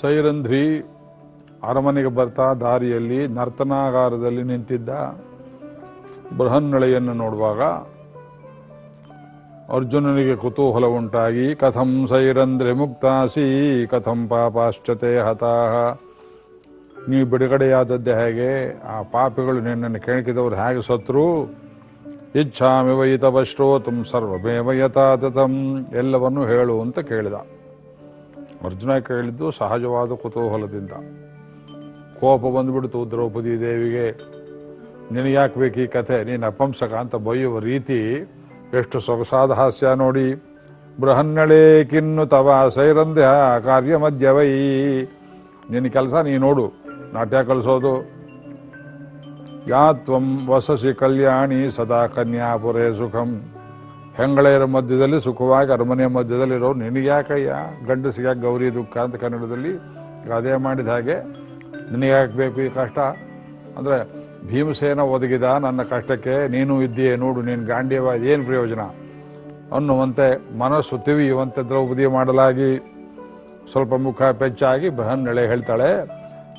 ಸೈರಂಧ್ರಿ ಅರಮನೆಗೆ ಬರ್ತಾ ದಾರಿಯಲ್ಲಿ ನರ್ತನಾಗಾರದಲ್ಲಿ ನಿಂತಿದ್ದ ಬೃಹನ್ನಳೆಯನ್ನು ನೋಡುವಾಗ ಅರ್ಜುನನಿಗೆ ಕುತೂಹಲ ಉಂಟಾಗಿ, ಕಥಂ ಸೈರಂಧ್ರಿ ಮುಕ್ತಾಸಿ, ಕಥಂ ಪಾಪಾಶ್ಚತೆ ಹತಾಹ. ನೀವು ಬಿಡುಗಡೆಯಾದದ್ದೇ ಹೇಗೆ? ಆ ಪಾಪಿಗಳು ನಿನ್ನನ್ನು ಕೆಣಕಿದವರು ಹೇಗೆ ಸತ್ರು? ಇಚ್ಛಾಮಿ ವೈತವ ಶ್ರೋತಂ ಸರ್ವಮೇವ ಯಥಾತಥಂ, ಎಲ್ಲವನ್ನೂ ಹೇಳು ಅಂತ ಕೇಳಿದ. ಅರ್ಜುನ ಕೇಳಿದ್ದು ಸಹಜವಾದ ಕುತೂಹಲದಿಂದ. ಕೋಪ ಬಂದುಬಿಡ್ತು, ದ್ರೌಪದಿ ದೇವಿಗೆ. ನಿನಗ್ಯಾಕೆ ಬೇಕು ಈ ಕಥೆ? ನೀನು ಅಪಂಸಕ ಅಂತ ಬೈಯುವ ರೀತಿ ಎಷ್ಟು ಸೊಗಸಾದ ಹಾಸ್ಯ ನೋಡಿ. ಬೃಹನ್ನಳೆ ಕಿನ್ನು ತವ ಸೈರಂಧ್ಯ ಕಾರ್ಯ ಮಧ್ಯವೈ. ನಿನ್ನ ಕೆಲಸ ನೀ ನೋಡು, ನಾಟ್ಯ ಕಲಿಸೋದು ಯಾ ತ್ವಂ ವಸಸಿ ಕಲ್ಯಾಣಿ ಸದಾ ಕನ್ಯಾಪುರೇ ಸುಖಂ. ಹೆಂಗಳೆಯರ ಮಧ್ಯದಲ್ಲಿ ಸುಖವಾಗಿ ಅರಮನೆಯ ಮಧ್ಯದಲ್ಲಿರೋ ನಿನಗ್ಯಾಕಯ್ಯ? ಗಂಡಸಿಗೆ ಗೌರಿ ದುಃಖ ಅಂತ ಕನ್ನಡದಲ್ಲಿ ಅದೇ ಮಾಡಿದ ಹಾಗೆ ನಿನಗ್ಯಾಕೆ ಬೇಕು ಈ ಕಷ್ಟ? ಅಂದರೆ ಭೀಮಸೇನ ಒದಗಿದ ನನ್ನ ಕಷ್ಟಕ್ಕೆ ನೀನು ಇದ್ದೀಯೇ, ನೋಡು ನೀನು ಗಾಂಡೀವ ಏನು ಪ್ರಯೋಜನ? ಅನ್ನುವಂತೆ ಮನಸ್ಸು ತಿವಿಯುವಂತೆ ದ್ರೌಪದಿ ಮಾಡಲಾಗಿ ಸ್ವಲ್ಪ ಮುಖ ಪೆಚ್ಚಾಗಿ ಬೃಹನ್ನಳೆ ಹೇಳ್ತಾಳೆ,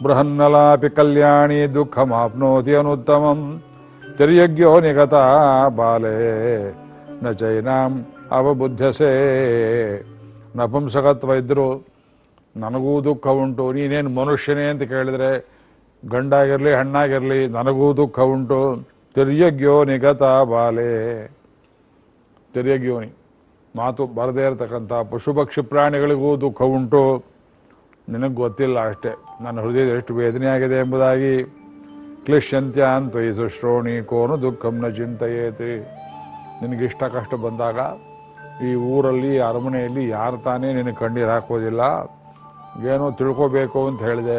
ಬೃಹನ್ನಲಾಪಿ ಕಲ್ಯಾಣಿ ದುಃಖ ಮಾಪ್ನೋತಿ ಅನುತ್ತಮಂ ತಿರ್ಯಜ್ಞೋ ನಿಗತ ಬಾಲೆ. ನ ಜೈನಾಂ ಅವಬುದ್ಧಸೇ. ನಪುಂಸಕತ್ವ ಇದ್ರು ನನಗೂ ದುಃಖ ಉಂಟು. ನೀನೇನು ಮನುಷ್ಯನೇ ಅಂತ ಕೇಳಿದ್ರೆ ಗಂಡಾಗಿರಲಿ, ಹಣ್ಣಾಗಿರಲಿ, ನನಗೂ ದುಃಖ ಉಂಟು. ತಿರ್ಯಗ್ಯೋ ನಿಗತ ಬಾಲೆ. ತಿರ್ಯಗ್ಯೋನಿ. ಮಾತು ಬರದೇ ಇರತಕ್ಕಂಥ ಪಶು ಪಕ್ಷಿ ಪ್ರಾಣಿಗಳಿಗೂ ದುಃಖ ಉಂಟು. ನಿನಗೆ ಗೊತ್ತಿಲ್ಲ ಅಷ್ಟೇ. ನನ್ನ ಹೃದಯದ ಎಷ್ಟು ವೇದನೆ ಆಗಿದೆ ಎಂಬುದಾಗಿ. ಕ್ಲಿಶ್ಯಂತ್ಯ ಅಂತ ಈ ಸುಶ್ರೋಣಿ ಕೋನು ದುಃಖಂ ನ ಚಿಂತೆಯೇತಿ ನಿನಗಿಷ್ಟ ಕಷ್ಟ ಬಂದಾಗ ಈ ಊರಲ್ಲಿ ಅರಮನೆಯಲ್ಲಿ ಯಾರು ತಾನೇ ನಿನಗೆ ಕಣ್ಣೀರು ಹಾಕೋದಿಲ್ಲ. ಏನೋ ತಿಳ್ಕೋಬೇಕು ಅಂತ ಹೇಳಿದೆ.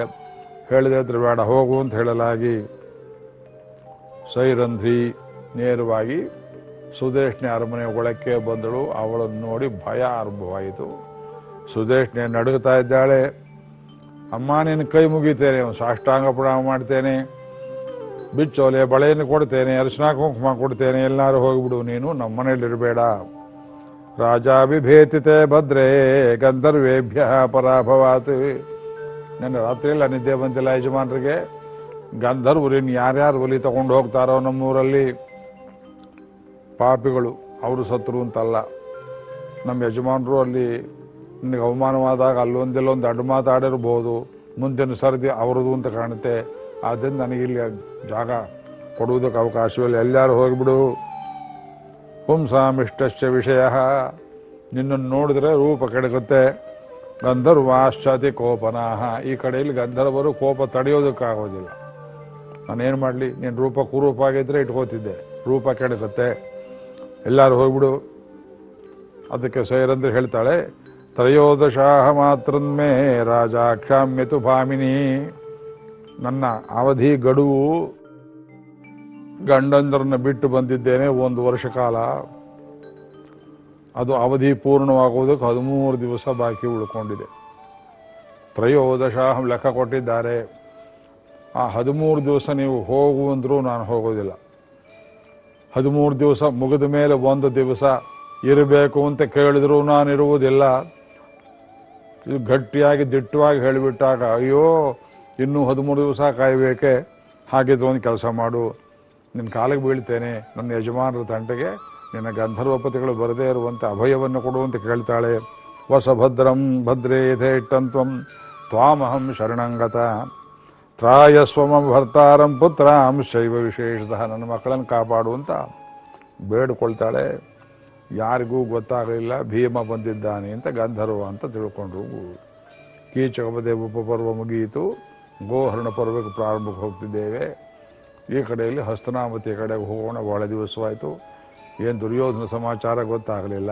ಹೇಳಿದೆ ಅಂದ್ರೆ ಬೇಡ, ಹೋಗು ಅಂತ ಹೇಳಲಾಗಿ. ಸೈರಂಧ್ರಿ ನೇರವಾಗಿ ಸುದೇಶ್ನೆ ಅರಮನೆ ಒಳಕ್ಕೆ ಬಂದಳು. ಅವಳನ್ನು ನೋಡಿ ಭಯ ಆರಂಭವಾಯಿತು. ಸುದೇಶ್ನೆ ನಡುಗುತ್ತಾ ಇದ್ದಾಳೆ. ಅಮ್ಮ, ನಿನ್ನ ಕೈ ಮುಗಿತೇನೆ ಸಾಷ್ಟಾಂಗ ಪ್ರಣಾಮ ಮಾಡ್ತೇನೆ. ಬಿಚ್ಚೋಲೆ ಬಳೆಯನ್ನು ಕೊಡ್ತೇನೆ, ಅರಿಶಿನ ಕುಂಕುಮ ಕೊಡ್ತೇನೆ, ಎಲ್ಲಾರು ಹೋಗ್ಬಿಡು, ನೀನು ನಮ್ಮ ಮನೇಲಿರಬೇಡ ರಾಜಾಭಿಭೇತಿತೆ ಭದ್ರೇ, ಗಂಧರ್ವೇಭ್ಯ ಪರಾಭವಾತ್. ನನ್ನ ರಾತ್ರಿಯೆಲ್ಲ ನಿದ್ದೆ ಬಂದಿಲ್ಲ ಯಜಮಾನರಿಗೆ. ಗಂಧರ್ವರಿನ್ ಯಾರ್ಯಾರು ಒಲಿ ತಗೊಂಡು ಹೋಗ್ತಾರೋ ನಮ್ಮೂರಲ್ಲಿ. ಪಾಪಿಗಳು, ಅವರು ಸತ್ರು ಅಂತಲ್ಲ. ನಮ್ಮ ಯಜಮಾನರು ಅಲ್ಲಿ ನಿನಗೆ ಅವಮಾನವಾದಾಗ ಅಲ್ಲೊಂದಿಲ್ಲೊಂದು ಅಡ್ಡು ಮಾತಾಡಿರ್ಬೋದು. ಮುಂದಿನ ಸರದಿ ಅವರದು ಅಂತ ಕಾಣುತ್ತೆ. ಆದ್ದರಿಂದ ಇಲ್ಲಿ ಜಾಗ ಕೊಡುವುದಕ್ಕೆ ಅವಕಾಶವಿಲ್ಲ. ಎಲ್ಲರೂ ಹೋಗಿಬಿಡು. ಪುಂಸಾಮಿಷ್ಟಶ್ಚ ವಿಷಯ. ನಿನ್ನನ್ನು ನೋಡಿದ್ರೆ ರೂಪ ಕೆಡಗುತ್ತೆ. ಗಂಧರ್ವಾಶ್ಚಾತಿ ಕೋಪನಾಹ. ಈ ಕಡೆಯಲ್ಲಿ ಗಂಧರ್ವರು ಕೋಪ ತಡೆಯೋದಕ್ಕಾಗೋದಿಲ್ಲ. ನಾನೇನು ಮಾಡಲಿ? ನೀನು ರೂಪ ಕುರೂಪ ಆಗಿದ್ದರೆ ಇಟ್ಕೋತಿದ್ದೆ. ರೂಪ ಕೆಡಕತ್ತೆ ಎಲ್ಲರೂ ಹೋಗ್ಬಿಡು. ಅದಕ್ಕೆ ಸೈರಂದ್ರೆ ಹೇಳ್ತಾಳೆ, ತ್ರಯೋದಶಾಹ ರಾಜ ಕ್ಷಾಮ್ಯತು ಭಾಮಿನಿ. ನನ್ನ ಅವಧಿ ಗಡುವು ಗಂಡಂದರನ್ನ ಬಿಟ್ಟು ಬಂದಿದ್ದೇನೆ ಒಂದು ವರ್ಷ ಕಾಲ. ಅದು ಅವಧಿ ಪೂರ್ಣವಾಗುವುದಕ್ಕೆ ಹದಿಮೂರು ದಿವಸ ಬಾಕಿ ಉಳ್ಕೊಂಡಿದೆ. ತ್ರಯೋದಶ ಲೆಕ್ಕ ಕೊಟ್ಟಿದ್ದಾರೆ. ಆ ಹದಿಮೂರು ದಿವಸ ನೀವು ಹೋಗು ಅಂದ್ರೂ ನಾನು ಹೋಗೋದಿಲ್ಲ. ಹದಿಮೂರು ದಿವಸ ಮುಗಿದ ಮೇಲೆ ಒಂದು ದಿವಸ ಇರಬೇಕು ಅಂತ ಕೇಳಿದ್ರು ನಾನು ಇರುವುದಿಲ್ಲ ಇದು ಗಟ್ಟಿಯಾಗಿ ದಿಟ್ಟವಾಗಿ ಹೇಳಿಬಿಟ್ಟಾಗ, ಅಯ್ಯೋ ಇನ್ನೂ ಹದಿಮೂರು ದಿವಸ ಕಾಯಬೇಕೆ? ಹಾಗಿದ್ರೆ ಒಂದು ಕೆಲಸ ಮಾಡು. ನಿನ್ನ ಕಾಲಿಗೆ ಬೀಳ್ತೇನೆ. ನನ್ನ ಯಜಮಾನರ ತಂಟೆಗೆ ನಿನ್ನ ಗಂಧರ್ವಪತಿಗಳು ಬರದೇ ಇರುವಂಥ ಅಭಯವನ್ನು ಕೊಡುವಂತೆ ಕೇಳ್ತಾಳೆ. ವಸಭದ್ರಂ ಭದ್ರೇ ಇಟ್ಟಂತ್ವಂ ತ್ವಾಮಹಂ ಶರಣಂಗತ. ತ್ರಾಯಸ್ವಮ ಭರ್ತಾರಂ ಪುತ್ರಾಂ, ಶೈವ ವಿಶೇಷತಃ ನನ್ನ ಮಕ್ಕಳನ್ನು ಕಾಪಾಡುವಂತ ಬೇಡ್ಕೊಳ್ತಾಳೆ. ಯಾರಿಗೂ ಗೊತ್ತಾಗಲಿಲ್ಲ ಭೀಮ ಬಂದಿದ್ದಾನೆ ಅಂತ ಗಂಧರ್ವ ಅಂತ ತಿಳ್ಕೊಂಡ್ರು. ಕೀಚಕಪದೇ ಉಪಪರ್ವ ಮುಗಿಯಿತು. ಗೋಹರಣ ಪರ್ವಕ್ಕೆ ಪ್ರಾರಂಭಕ್ಕೆ ಹೋಗ್ತಿದ್ದೇವೆ. ಈ ಕಡೆಯಲ್ಲಿ ಹಸ್ತನಾಮತಿ ಕಡೆಗೆ ಹೋಗೋಣ, ಬಹಳ ದಿವಸವಾಯಿತು. ಏನು ದುರ್ಯೋಧನ ಸಮಾಚಾರ ಗೊತ್ತಾಗಲಿಲ್ಲ.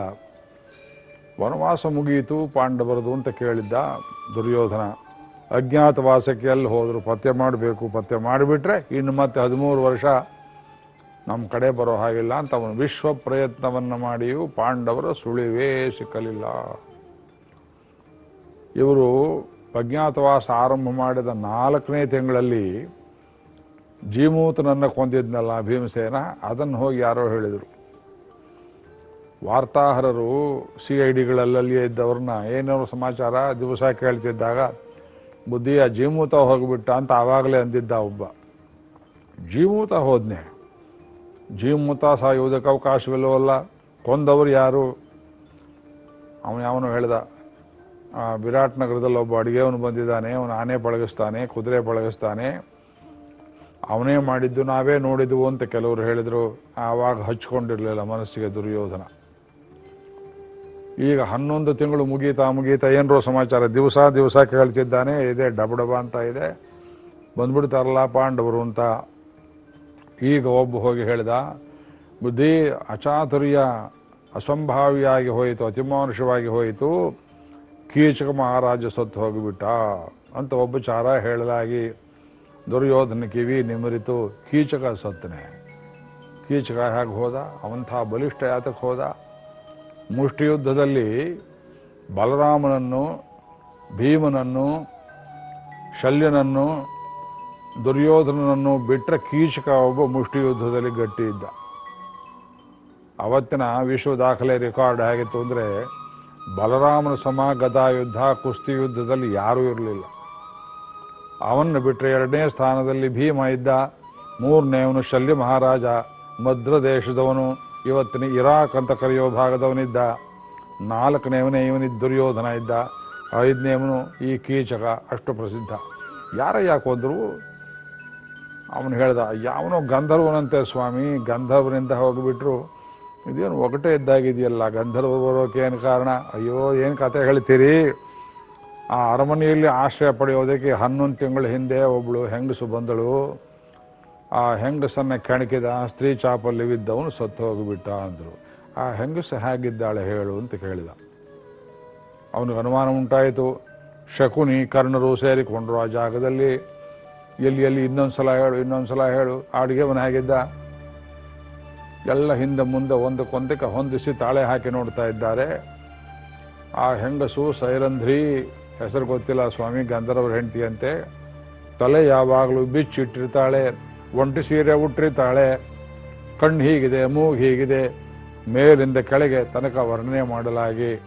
ವನವಾಸ ಮುಗಿಯಿತು, ಪಾಂಡವರದು ಅಂತ ಕೇಳಿದ್ದ ದುರ್ಯೋಧನ. ಅಜ್ಞಾತವಾಸಕ್ಕೆ ಎಲ್ಲಿ ಹೋದರೂ ಪತ್ತೆ ಮಾಡಬೇಕು ಪತ್ತೆ ಮಾಡಿಬಿಟ್ರೆ ಇನ್ನು ಮತ್ತೆ ಹದಿಮೂರು ವರ್ಷ ನಮ್ಮ ಕಡೆ ಬರೋ ಹಾಗಿಲ್ಲ ಅಂತ ಅವನು ವಿಶ್ವ ಪ್ರಯತ್ನವನ್ನು ಮಾಡಿಯೂ ಪಾಂಡವರ ಸುಳಿವೇ ಸಿಕ್ಕಲಿಲ್ಲ. ಇವರು ಅಜ್ಞಾತವಾಸ ಆರಂಭ ಮಾಡಿದ ನಾಲ್ಕನೇ ತಿಂಗಳಲ್ಲಿ ಜೀಮೂತನನ್ನು ಕೊಂದಿದ್ನಲ್ಲ ಭೀಮಸೇನ, ಅದನ್ನು ಹೋಗಿ ಯಾರೋ ಹೇಳಿದರು. ವಾರ್ತಾಹರರು ಸಿ ಐ ಡಿಗಳಲ್ಲಲ್ಲಿಯೇ ಇದ್ದವ್ರನ್ನ, ಏನೇನೋ ಸಮಾಚಾರ ದಿವಸ ಕೇಳ್ತಿದ್ದಾಗ ಬುದ್ಧಿಯ ಜೀಮೂತ ಹೋಗಿಬಿಟ್ಟ ಅಂತ ಆವಾಗಲೇ ಅಂದಿದ್ದ ಒಬ್ಬ. ಜೀಮೂತ ಹೋದ್ನೆ. ಜೀಮೂತ ಸಾಯುವುದಕ್ಕೆ ಅವಕಾಶವಿಲ್ಲವಲ್ಲ, ಕೊಂದವರು ಯಾರು? ಅವನು ಯಾವನು ಹೇಳ್ದ. ವಿರಾಟ್ ನಗರದಲ್ಲಿ ಒಬ್ಬ ಅಡುಗೆಯವನು ಬಂದಿದ್ದಾನೆ, ಅವನು ಆನೆ ಪಳಗಿಸ್ತಾನೆ, ಕುದುರೆ ಪಳಗಿಸ್ತಾನೆ. ಅವನೇ ಮಾಡಿದ್ದು ನಾವೇ ನೋಡಿದ್ವು ಅಂತ ಕೆಲವರು ಹೇಳಿದರು, ಆವಾಗ ಹಚ್ಕೊಂಡಿರಲಿಲ್ಲ ಮನಸ್ಸಿಗೆ ದುರ್ಯೋಧನ. ಈಗ ಹನ್ನೊಂದು ತಿಂಗಳು ಮುಗೀತಾ ಮುಗೀತಾ ಏನರೋ ಸಮಾಚಾರ, ದಿವಸ ದಿವಸ ಕೇಳ್ತಿದ್ದಾನೆ ಇದೆ ಡಬ ಡಬ ಅಂತ ಇದೆ. ಬಂದ್ಬಿಡ್ತಾರಲ್ಲ ಪಾಂಡವರು ಅಂತ. ಈಗ ಒಬ್ಬ ಹೋಗಿ ಹೇಳಿದ, ಬುದ್ಧಿ ಅಚಾತುರ್ಯ ಅಸಂಭಾವಿಯಾಗಿ ಹೋಯಿತು, ಅತಿಮಾನುಷವಾಗಿ ಹೋಯಿತು. ಕೀಚಕ ಮಹಾರಾಜ ಸತ್ತು ಹೋಗಿಬಿಟ್ಟ ಅಂತ ಒಬ್ಬ ಚಾರ ಹೇಳಲಾಗಿ ದುರ್ಯೋಧನ ಕಿವಿ ನಿಮರಿತು, ಕೀಚಕ ಸತ್ತನೆ. ಕೀಚಕ ಹೇಗೆ ಹೋದ? ಅವಂಥ ಬಲಿಷ್ಠ ಯಾತಕ್ಕೆ ಹೋದ? ಮುಷ್ಟಿಯುದ್ಧದಲ್ಲಿ ಬಲರಾಮನನ್ನು, ಭೀಮನನ್ನು, ಶಲ್ಯನನ್ನು, ದುರ್ಯೋಧನನನ್ನು ಬಿಟ್ಟರೆ ಕೀಚಕ ಒಬ್ಬ ಮುಷ್ಟಿಯುದ್ಧದಲ್ಲಿ ಗಟ್ಟಿ ಇದ್ದ ಅವತ್ತಿನ ವಿಶ್ವ ದಾಖಲೆ ರೆಕಾರ್ಡ್ ಹೇಗಿತ್ತು ಅಂದರೆ ಬಲರಾಮನ ಸಮ ಗದಾ ಯುದ್ಧ ಕುಸ್ತಿ ಯುದ್ಧದಲ್ಲಿ ಯಾರೂ ಇರಲಿಲ್ಲ. ಅವನ್ನು ಬಿಟ್ಟರೆ ಎರಡನೇ ಸ್ಥಾನದಲ್ಲಿ ಭೀಮ ಇದ್ದ ಮೂರನೇವನು ಶಲ್ಯ ಮಹಾರಾಜ ಮದ್ರ ದೇಶದವನು, ಇವತ್ತಿನ ಇರಾಕ್ ಅಂತ ಕರೆಯೋ ಭಾಗದವನಿದ್ದ ನಾಲ್ಕನೇವನೇ ಇವನಿದ್ದ ದುರ್ಯೋಧನ ಇದ್ದ ಐದನೇವನು ಈ ಕೀಚಕ, ಅಷ್ಟು ಪ್ರಸಿದ್ಧ. ಯಾರ ಯಾಕೆ ಹೋದ್ರು ಅವನು ಹೇಳ್ದ ಯಾವನೋ ಗಂಧರ್ವನಂತೆ ಸ್ವಾಮಿ, ಗಂಧರ್ವನಿಂದ ಹೋಗಿಬಿಟ್ರು ಇದೇನು ಒಗಟೆ ಇದ್ದಾಗಿದೆಯಲ್ಲ, ಗಂಧರ್ವ ಬರೋಕೆ ಏನು ಕಾರಣ? ಅಯ್ಯೋ, ಏನು ಕತೆ ಹೇಳ್ತೀರಿ? ಆ ಅರಮನೆಯಲ್ಲಿ ಆಶ್ರಯ ಪಡೆಯೋದಕ್ಕೆ ಹನ್ನೊಂದು ತಿಂಗಳ ಹಿಂದೆ ಒಬ್ಬಳು ಹೆಂಗಸು ಬಂದಳು. ಆ ಹೆಂಗಸನ್ನ ಕೆಣಕಿದ ಸ್ತ್ರೀ ಚಾಪಲ್ಲಿ ಬಿದ್ದವನು ಸತ್ತು ಹೋಗಿಬಿಟ್ಟ ಅಂದರು. ಆ ಹೆಂಗಸು ಹೇಗಿದ್ದಾಳೆ ಹೇಳು ಅಂತ ಕೇಳಿದ. ಅವನಿಗೆ ಅನುಮಾನ ಉಂಟಾಯಿತು. ಶಕುನಿ ಕರ್ಣರು ಸೇರಿಕೊಂಡರು ಆ ಜಾಗದಲ್ಲಿ. ಎಲ್ಲಿ ಎಲ್ಲಿ ಇನ್ನೊಂದು ಸಲ ಹೇಳು ಇನ್ನೊಂದು ಸಲ ಹೇಳು. ಅಡುಗೆ ಮನೆ ಹೇಗಿದ್ದ? ಎಲ್ಲ ಹಿಂದೆ ಮುಂದೆ ಒಂದಕ್ಕೊಂದಕ್ಕೆ ಹೊಂದಿಸಿ ತಾಳೆ ಹಾಕಿ ನೋಡ್ತಾ ಇದ್ದಾರೆ. ಆ ಹೆಂಗಸು ಸೈರಂಧ್ರಿ ಹೆಸರು ಗೊತ್ತಿಲ್ಲ ಸ್ವಾಮಿ, ಗಂಧರ್ವರ ಹೆಂಡತಿಯಂತೆ. ತಲೆ ಯಾವಾಗಲೂ ಬಿಚ್ಚಿಟ್ಟಿರ್ತಾಳೆ, ಒಂಟಿ ಸೀರೆ ಉಟ್ಟಿರ್ತಾಳೆ. ಕಣ್ಣು ಹೀಗಿದೆ, ಮೂಗು ಹೀಗಿದೆ. ಮೇಲಿಂದ ಕೆಳಗೆ ತನಕ ವರ್ಣನೆ ಮಾಡಲಾಗಿ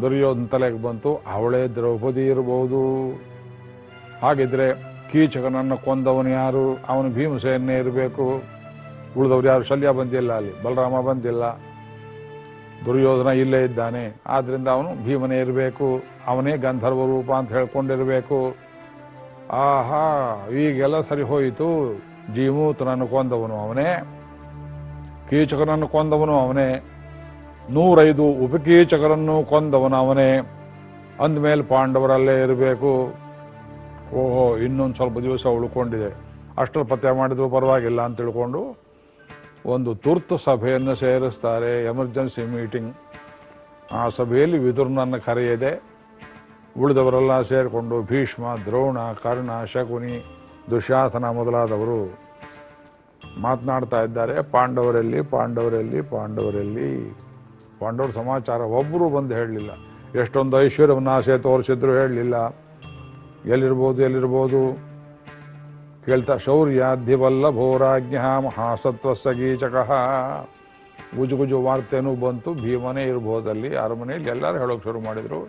ದುರ್ಯೋಧನ ತಲೆಗೆ ಬಂತು. ಅವಳೇ ದ್ರೌಪದಿ ಇರಬಹುದು. ಹಾಗಿದ್ರೆ ಕೀಚಕನನ್ನು ಕೊಂದವನು ಯಾರು? ಅವನು ಭೀಮಸೇನೇ ಇರಬೇಕು. ಉಳಿದವ್ರು ಯಾರು? ಶಲ್ಯ ಬಂದಿಲ್ಲ ಅಲ್ಲಿ. ಬಲರಾಮ ಬಂದಿಲ್ಲ. ದುರ್ಯೋಧನ ಇಲ್ಲೇ ಇದ್ದಾನೆ. ಆದ್ರಿಂದ ಅವನು ಭೀಮನೇ ಇರಬೇಕು. ಅವನೇ ಗಂಧರ್ವ ರೂಪ ಅಂತ ಹೇಳ್ಕೊಂಡಿರಬೇಕು. ಆಹಾ, ಈಗೆಲ್ಲ ಸರಿ ಹೋಯಿತು. ಜೀಮೂತನನ್ನು ಕೊಂದವನು ಅವನೇ. ಕೀಚಕನನ್ನು ಕೊಂದವನು ಅವನೇ. ನೂರೈದು ಉಪಕೀಚಕರನ್ನು ಕೊಂದವನು ಅವನೇ. ಅಂದಮೇಲೆ ಪಾಂಡವರಲ್ಲೇ ಇರಬೇಕು. ಓಹೋ, ಇನ್ನೊಂದು ಸ್ವಲ್ಪ ದಿವಸ ಉಳ್ಕೊಂಡಿದೆ. ಅಷ್ಟರ ಪತ್ತೆ ಮಾಡಿದ್ರು ಪರವಾಗಿಲ್ಲ ಅಂತ ತಿಳ್ಕೊಂಡು ಒಂದು ತುರ್ತು ಸಭೆಯನ್ನು ಸೇರಿಸ್ತಾರೆ ಎಮರ್ಜೆನ್ಸಿ ಮೀಟಿಂಗ್ ಆ ಸಭೆಯಲ್ಲಿ ವಿದುರ್ನನ್ನು ಕರೆಯದೆ, ಉಳಿದವರೆಲ್ಲ ಸೇರಿಕೊಂಡು ಭೀಷ್ಮ, ದ್ರೋಣ, ಕರ್ಣ, ಶಕುನಿ, ದುಶಾಸನ ಮೊದಲಾದವರು ಮಾತನಾಡ್ತಾ ಇದ್ದಾರೆ. ಪಾಂಡವರಲ್ಲಿ ಪಾಂಡವರಲ್ಲಿ ಪಾಂಡವರಲ್ಲಿ. ಪಾಂಡವರ ಸಮಾಚಾರ ಒಬ್ಬರು ಬಂದು ಹೇಳಲಿಲ್ಲ. ಎಷ್ಟೊಂದು ಐಶ್ವರ್ಯವನ್ನು ಆಸೆ ತೋರಿಸಿದ್ರು ಹೇಳಲಿಲ್ಲ. ಎಲ್ಲಿರ್ಬೋದು ಎಲ್ಲಿರ್ಬೋದು. ಕೇಳ್ತಾ ಶೌರ್ಯಾಧಿವಲ್ಲಭೋರಾಜ್ಞ ಮಹಾಸತ್ವ ಸಗೀಚಕಃ. ಗುಜು ವಾರ್ತೆನೂ ಬಂತು, ಭೀಮನೇ ಇರ್ಬೋದಲ್ಲಿ ಅರಮನೆಯಲ್ಲಿ ಎಲ್ಲರೂ ಹೇಳೋಕೆ ಶುರು ಮಾಡಿದರು.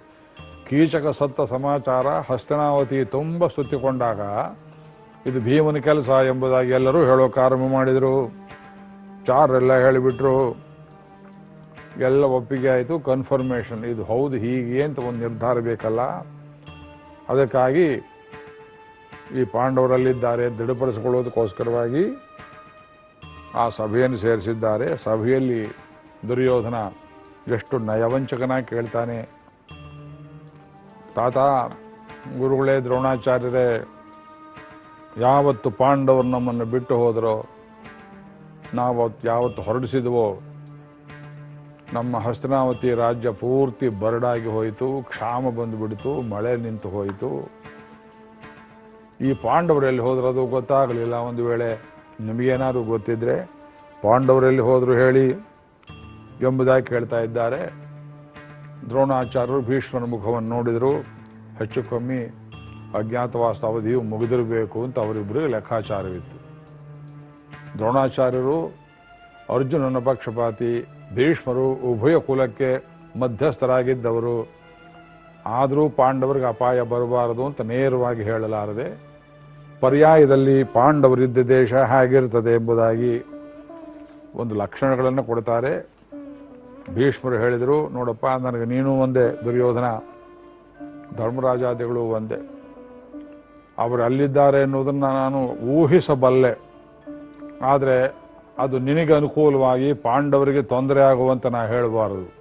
ಕೀಚಕ ಸತ್ತ ಸಮಾಚಾರ ಹಸ್ತನಾವತಿ ತುಂಬ ಸುತ್ತಿಕೊಂಡಾಗ ಇದು ಭೀಮನ ಕೆಲಸ ಎಂಬುದಾಗಿ ಎಲ್ಲರೂ ಹೇಳೋಕೆ ಆರಂಭ ಮಾಡಿದರು. ಚಾರೆಲ್ಲ ಹೇಳಿಬಿಟ್ರು. ಎಲ್ಲ ಒಪ್ಪಿಗೆ ಆಯಿತು ಕನ್ಫರ್ಮೇಷನ್ ಇದು ಹೌದು, ಹೀಗೆ ಅಂತ ಒಂದು ನಿರ್ಧಾರ ಬೇಕಲ್ಲ. ಅದಕ್ಕಾಗಿ ಈ ಪಾಂಡವರಲ್ಲಿದ್ದಾರೆ ದೃಢಪಡಿಸಿಕೊಳ್ಳೋದಕ್ಕೋಸ್ಕರವಾಗಿ ಆ ಸಭೆಯನ್ನು ಸೇರಿಸಿದ್ದಾರೆ. ಸಭೆಯಲ್ಲಿ ದುರ್ಯೋಧನ ಎಷ್ಟು ನಯವಂಚಕನಾಗಿ ಕೇಳ್ತಾನೆ. ತಾತ, ಗುರುಗಳೇ, ದ್ರೋಣಾಚಾರ್ಯರೇ, ಯಾವತ್ತು ಪಾಂಡವರು ನಮ್ಮನ್ನು ಬಿಟ್ಟು ಹೋದರೋ ನಾವು ಯಾವತ್ತು ಹೊರಡಿಸಿದವೋ, ನಮ್ಮ ಹಸ್ತನಾವತಿ ರಾಜ್ಯ ಪೂರ್ತಿ ಬರಡಾಗಿ ಹೋಯಿತು, ಕ್ಷಾಮ ಬಂದುಬಿಡ್ತು, ಮಳೆ ನಿಂತು ಹೋಯಿತು. ಈ ಪಾಂಡವರೆಲ್ಲಿ ಅದು ಗೊತ್ತಾಗಲಿಲ್ಲ. ಒಂದು ವೇಳೆ ನಿಮಗೇನಾದ್ರೂ ಗೊತ್ತಿದ್ರೆ ಪಾಂಡವರೆಲ್ಲಿ ಹೋದ್ರು ಹೇಳಿ ಎಂಬುದಾಗಿ ಕೇಳ್ತಾ ಇದ್ದಾರೆ. ದ್ರೋಣಾಚಾರ್ಯರು ಭೀಷ್ಮನ ಮುಖವನ್ನು ನೋಡಿದರು. ಹೆಚ್ಚು ಕಮ್ಮಿ ಅಜ್ಞಾತವಾಸ ಅವಧಿಯು ಮುಗಿದಿರಬೇಕು ಅಂತ ಅವರಿಬ್ಬರಿಗೆ ಲೆಕ್ಕಾಚಾರವಿತ್ತು. ದ್ರೋಣಾಚಾರ್ಯರು ಅರ್ಜುನನ ಪಕ್ಷಪಾತಿ, ಭೀಷ್ಮರು ಉಭಯ ಕುಲಕ್ಕೆ ಮಧ್ಯಸ್ಥರಾಗಿದ್ದವರು. ಆದರೂ ಪಾಂಡವರಿಗೆ ಅಪಾಯ ಬರಬಾರದು ಅಂತ ನೇರವಾಗಿ ಹೇಳಲಾರದೆ ಪರ್ಯಾಯದಲ್ಲಿ ಪಾಂಡವರಿದ್ದ ದೇಶ ಹೇಗಿರ್ತದೆ ಎಂಬುದಾಗಿ ಒಂದು ಲಕ್ಷಣಗಳನ್ನು ಕೊಡ್ತಾರೆ. ಭೀಷ್ಮರು ಹೇಳಿದರು, ನೋಡಪ್ಪ, ನನಗೆ ನೀನು ಒಂದೇ ದುರ್ಯೋಧನ, ಧರ್ಮರಾಜಾದಿಗಳು ಒಂದೇ. ಅವರು ಅಲ್ಲಿದ್ದಾರೆ ಎನ್ನುವುದನ್ನು ನಾನು ಊಹಿಸಬಲ್ಲೆ. ಆದರೆ ಅದು ನಿನಗೆ ಅನುಕೂಲವಾಗಿ ಪಾಂಡವರಿಗೆ ತೊಂದರೆ ಆಗುವಂತ ನಾ ಹೇಳಬಾರದು.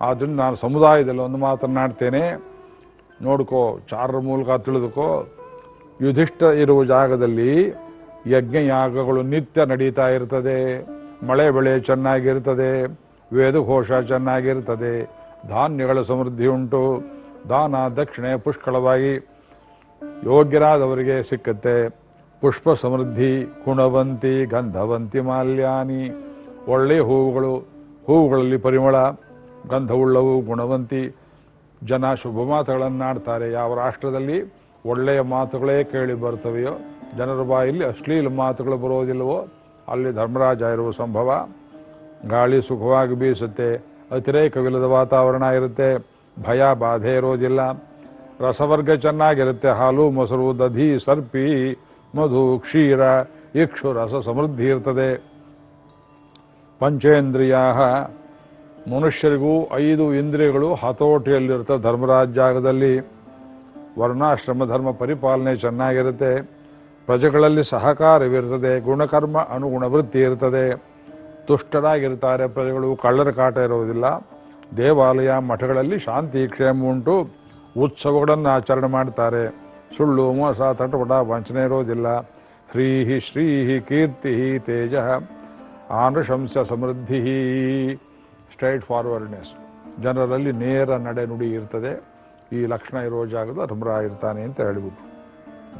ಆದ್ದರಿಂದ ನಾನು ಸಮುದಾಯದಲ್ಲಿ ಒಂದು ಮಾತನ್ನಾಡ್ತೇನೆ. ನೋಡ್ಕೋ, ಚಾರರ ಮೂಲಕ ತಿಳಿದುಕೋ ಯುಧಿಷ್ಠ ಇರುವ ಜಾಗದಲ್ಲಿ ಯಜ್ಞ ಯಾಗಗಳು ನಿತ್ಯ ನಡೀತಾ ಇರ್ತದೆ. ಮಳೆ ಬೆಳೆ ಚೆನ್ನಾಗಿರ್ತದೆ. ವೇದಘೋಷ ಚೆನ್ನಾಗಿರ್ತದೆ. ಧಾನ್ಯಗಳ ಸಮೃದ್ಧಿ ಉಂಟು. ದಾನ, ದಕ್ಷಿಣೆ ಪುಷ್ಕಳವಾಗಿ ಯೋಗ್ಯರಾದವರಿಗೆ ಸಿಕ್ಕತ್ತೆ. ಪುಷ್ಪ ಸಮೃದ್ಧಿ, ಗುಣವಂತಿ, ಗಂಧವಂತಿ ಮಾಲ್ಯಾನಿ. ಒಳ್ಳೆಯ ಹೂವುಗಳು, ಹೂವುಗಳಲ್ಲಿ ಪರಿಮಳ, ಗಂಧವುಳ್ಳವು, ಗುಣವಂತಿ. ಜನ ಶುಭ ಮಾತುಗಳನ್ನಾಡ್ತಾರೆ ಯಾವ ರಾಷ್ಟ್ರದಲ್ಲಿ? ಒಳ್ಳೆಯ ಮಾತುಗಳೇ ಕೇಳಿ ಬರ್ತವೆಯೋ ಜನರ ಬಾಯಲ್ಲಿ ಅಶ್ಲೀಲ ಮಾತುಗಳು ಬರೋದಿಲ್ಲವೋ ಅಲ್ಲಿ ಧರ್ಮರಾಜ ಇರುವ ಸಂಭವ. ಗಾಳಿ ಸುಖವಾಗಿ ಬೀಸುತ್ತೆ, ಅತಿರೇಕವಿಲ್ಲದ ವಾತಾವರಣ ಇರುತ್ತೆ, ಭಯ ಬಾಧೆ ಇರೋದಿಲ್ಲ ರಸವರ್ಗ ಚೆನ್ನಾಗಿರುತ್ತೆ, ಹಾಲು, ಮೊಸರು, ದಧಿ, ಸರ್ಪಿ, ಮಧು, ಕ್ಷೀರ, ಇಕ್ಷು, ರಸ ಸಮೃದ್ಧಿ ಇರ್ತದೆ. ಪಂಚೇಂದ್ರಿಯ ಮನುಷ್ಯರಿಗೂ ಐದು ಇಂದ್ರಿಯಗಳು ಹತೋಟಿಯಲ್ಲಿರ್ತವೆ ಧರ್ಮರಾಜ ಜಾಗದಲ್ಲಿ. ವರ್ಣಾಶ್ರಮ ಧರ್ಮ ಪರಿಪಾಲನೆ ಚೆನ್ನಾಗಿರುತ್ತೆ. ಪ್ರಜೆಗಳಲ್ಲಿ ಸಹಕಾರವಿರ್ತದೆ, ಗುಣಕರ್ಮ ಅನುಗುಣ ವೃತ್ತಿ ಇರ್ತದೆ. ತುಷ್ಟರಾಗಿರ್ತಾರೆ ಪ್ರಜೆಗಳು, ಕಳ್ಳರ ಕಾಟ ಇರುವುದಿಲ್ಲ ದೇವಾಲಯ ಮಠಗಳಲ್ಲಿ ಶಾಂತಿ ಕ್ಷೇಮ ಉಂಟು. ಉತ್ಸವಗಳನ್ನು ಆಚರಣೆ ಮಾಡ್ತಾರೆ. ಸುಳ್ಳು, ಮೋಸ ತಟಪಟ ವಂಚನೆ ಇರೋದಿಲ್ಲ. ಹ್ರೀಹಿ, ಶ್ರೀಹಿ, ಕೀರ್ತಿ, ತೇಜ, ಆನುಶಂಸ ಸಮೃದ್ಧಿ. ಸ್ಟ್ರೈಟ್ ಫಾರ್ವರ್ಡ್ನೆಸ್ ಜನರಲ್ಲಿ ನೇರ ನಡೆ ನುಡಿ ಇರ್ತದೆ. ಈ ಲಕ್ಷಣ ಇರೋ ಜಾಗದ ಧರ್ಮರ ಇರ್ತಾನೆ ಅಂತ ಹೇಳಿಬಿಟ್ಟು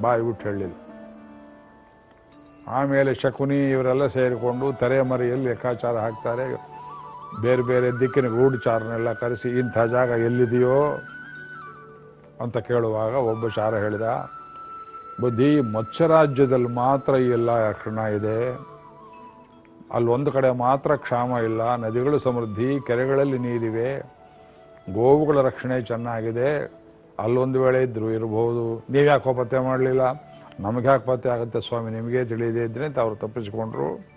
ಬಾಯಿ ಬಿಟ್ಟು ಹೇಳಿಲ್ಲ. ಆಮೇಲೆ ಶಕುನಿ ಇವರೆಲ್ಲ ಸೇರಿಕೊಂಡು ತೆರೆಮರೆಯಲ್ಲಿ ಲೆಕ್ಕಾಚಾರ ಹಾಕ್ತಾರೆ. ಬೇರೆ ಬೇರೆ ದಿಕ್ಕಿನ ಗೂಢಚಾರನೆಲ್ಲ ಕರೆಸಿ, ಇಂಥ ಜಾಗ ಎಲ್ಲಿದೆಯೋ ಅಂತ ಕೇಳುವಾಗ ಒಬ್ಬ ಶಾರ ಹೇಳಿದ, ಬುದ್ಧಿ ಮತ್ಸ್ಯರಾಜ್ಯದಲ್ಲಿ ಮಾತ್ರ ಈ ಎಲ್ಲ ಲಕ್ಷಣ ಇದೆ. ಅಲ್ಲೊಂದು ಕಡೆ ಮಾತ್ರ ಕ್ಷಾಮ ಇಲ್ಲ, ನದಿಗಳು ಸಮೃದ್ಧಿ, ಕೆರೆಗಳಲ್ಲಿ ನೀರಿವೆ. ಗೋವುಗಳ ರಕ್ಷಣೆ ಚೆನ್ನಾಗಿದೆ. ಅಲ್ಲೊಂದು ವೇಳೆ ಇದ್ರು ಇರಬಹುದು ನೀವು ಯಾಕೆ ಪತ್ತೆ ಮಾಡಲಿಲ್ಲ? ನಮಗೆ ಯಾಕೆ ಪತ್ತೆ ಆಗುತ್ತೆ ಸ್ವಾಮಿ? ನಿಮಗೆ ತಿಳಿಯದೇ ಇದ್ರೆ ಅಂತ ಅವರು ತಪ್ಪಿಸಿಕೊಂಡ್ರು.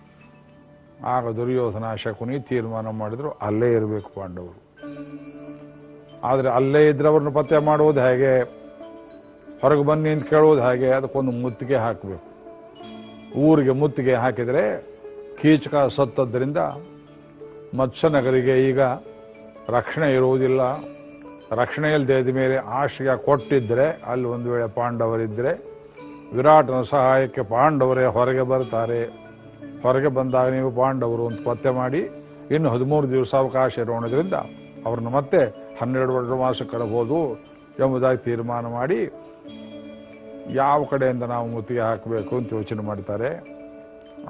ಆಗ ದುರ್ಯೋಧನ ಶಕುನಿ ತೀರ್ಮಾನ ಮಾಡಿದ್ರು. ಅಲ್ಲೇ ಇರಬೇಕು ಪಾಂಡವರು. ಆದರೆ ಅಲ್ಲೇ ಇದ್ರೆ ಅವ್ರನ್ನ ಪತ್ತೆ ಮಾಡುವುದು ಹೇಗೆ? ಹೊರಗೆ ಬನ್ನಿ ಅಂತ ಕೇಳುವುದು ಹಾಗೆ? ಅದಕ್ಕೊಂದು ಮುತ್ತಿಗೆ ಹಾಕಬೇಕು. ಊರಿಗೆ ಮುತ್ತಿಗೆ ಹಾಕಿದರೆ ಕೀಚಕ ಸತ್ತದ್ದರಿಂದ ಮತ್ಸ್ಯನಗರಿಗೆ ಈಗ ರಕ್ಷಣೆ ಇರುವುದಿಲ್ಲ. ರಕ್ಷಣೆ ಇಲ್ಲದೆ ಮೇಲೆ ಆಶ್ರಯ ಕೊಟ್ಟಿದ್ದರೆ ಅಲ್ಲಿ ಒಂದು ವೇಳೆ ಪಾಂಡವರಿದ್ದರೆ ವಿರಾಟನ ಸಹಾಯಕ್ಕೆ ಪಾಂಡವರೇ ಹೊರಗೆ ಬರ್ತಾರೆ. ಹೊರಗೆ ಬಂದಾಗ ನೀವು ಪಾಂಡವರು ಅಂತ ಪತ್ತೆ ಮಾಡಿ, ಇನ್ನು ಹದಿಮೂರು ದಿವಸ ಅವಕಾಶ ಇರೋಣದ್ರಿಂದ ಅವ್ರನ್ನ ಮತ್ತೆ ಹನ್ನೆರಡು ವರ್ಷ ಮಾಸ ಕರಬಹುದು ಎಂಬುದಾಗಿ ತೀರ್ಮಾನ ಮಾಡಿ, ಯಾವ ಕಡೆಯಿಂದ ನಾವು ಮುತ್ತಿಗೆ ಹಾಕಬೇಕು ಅಂತ ಯೋಚನೆ ಮಾಡ್ತಾರೆ.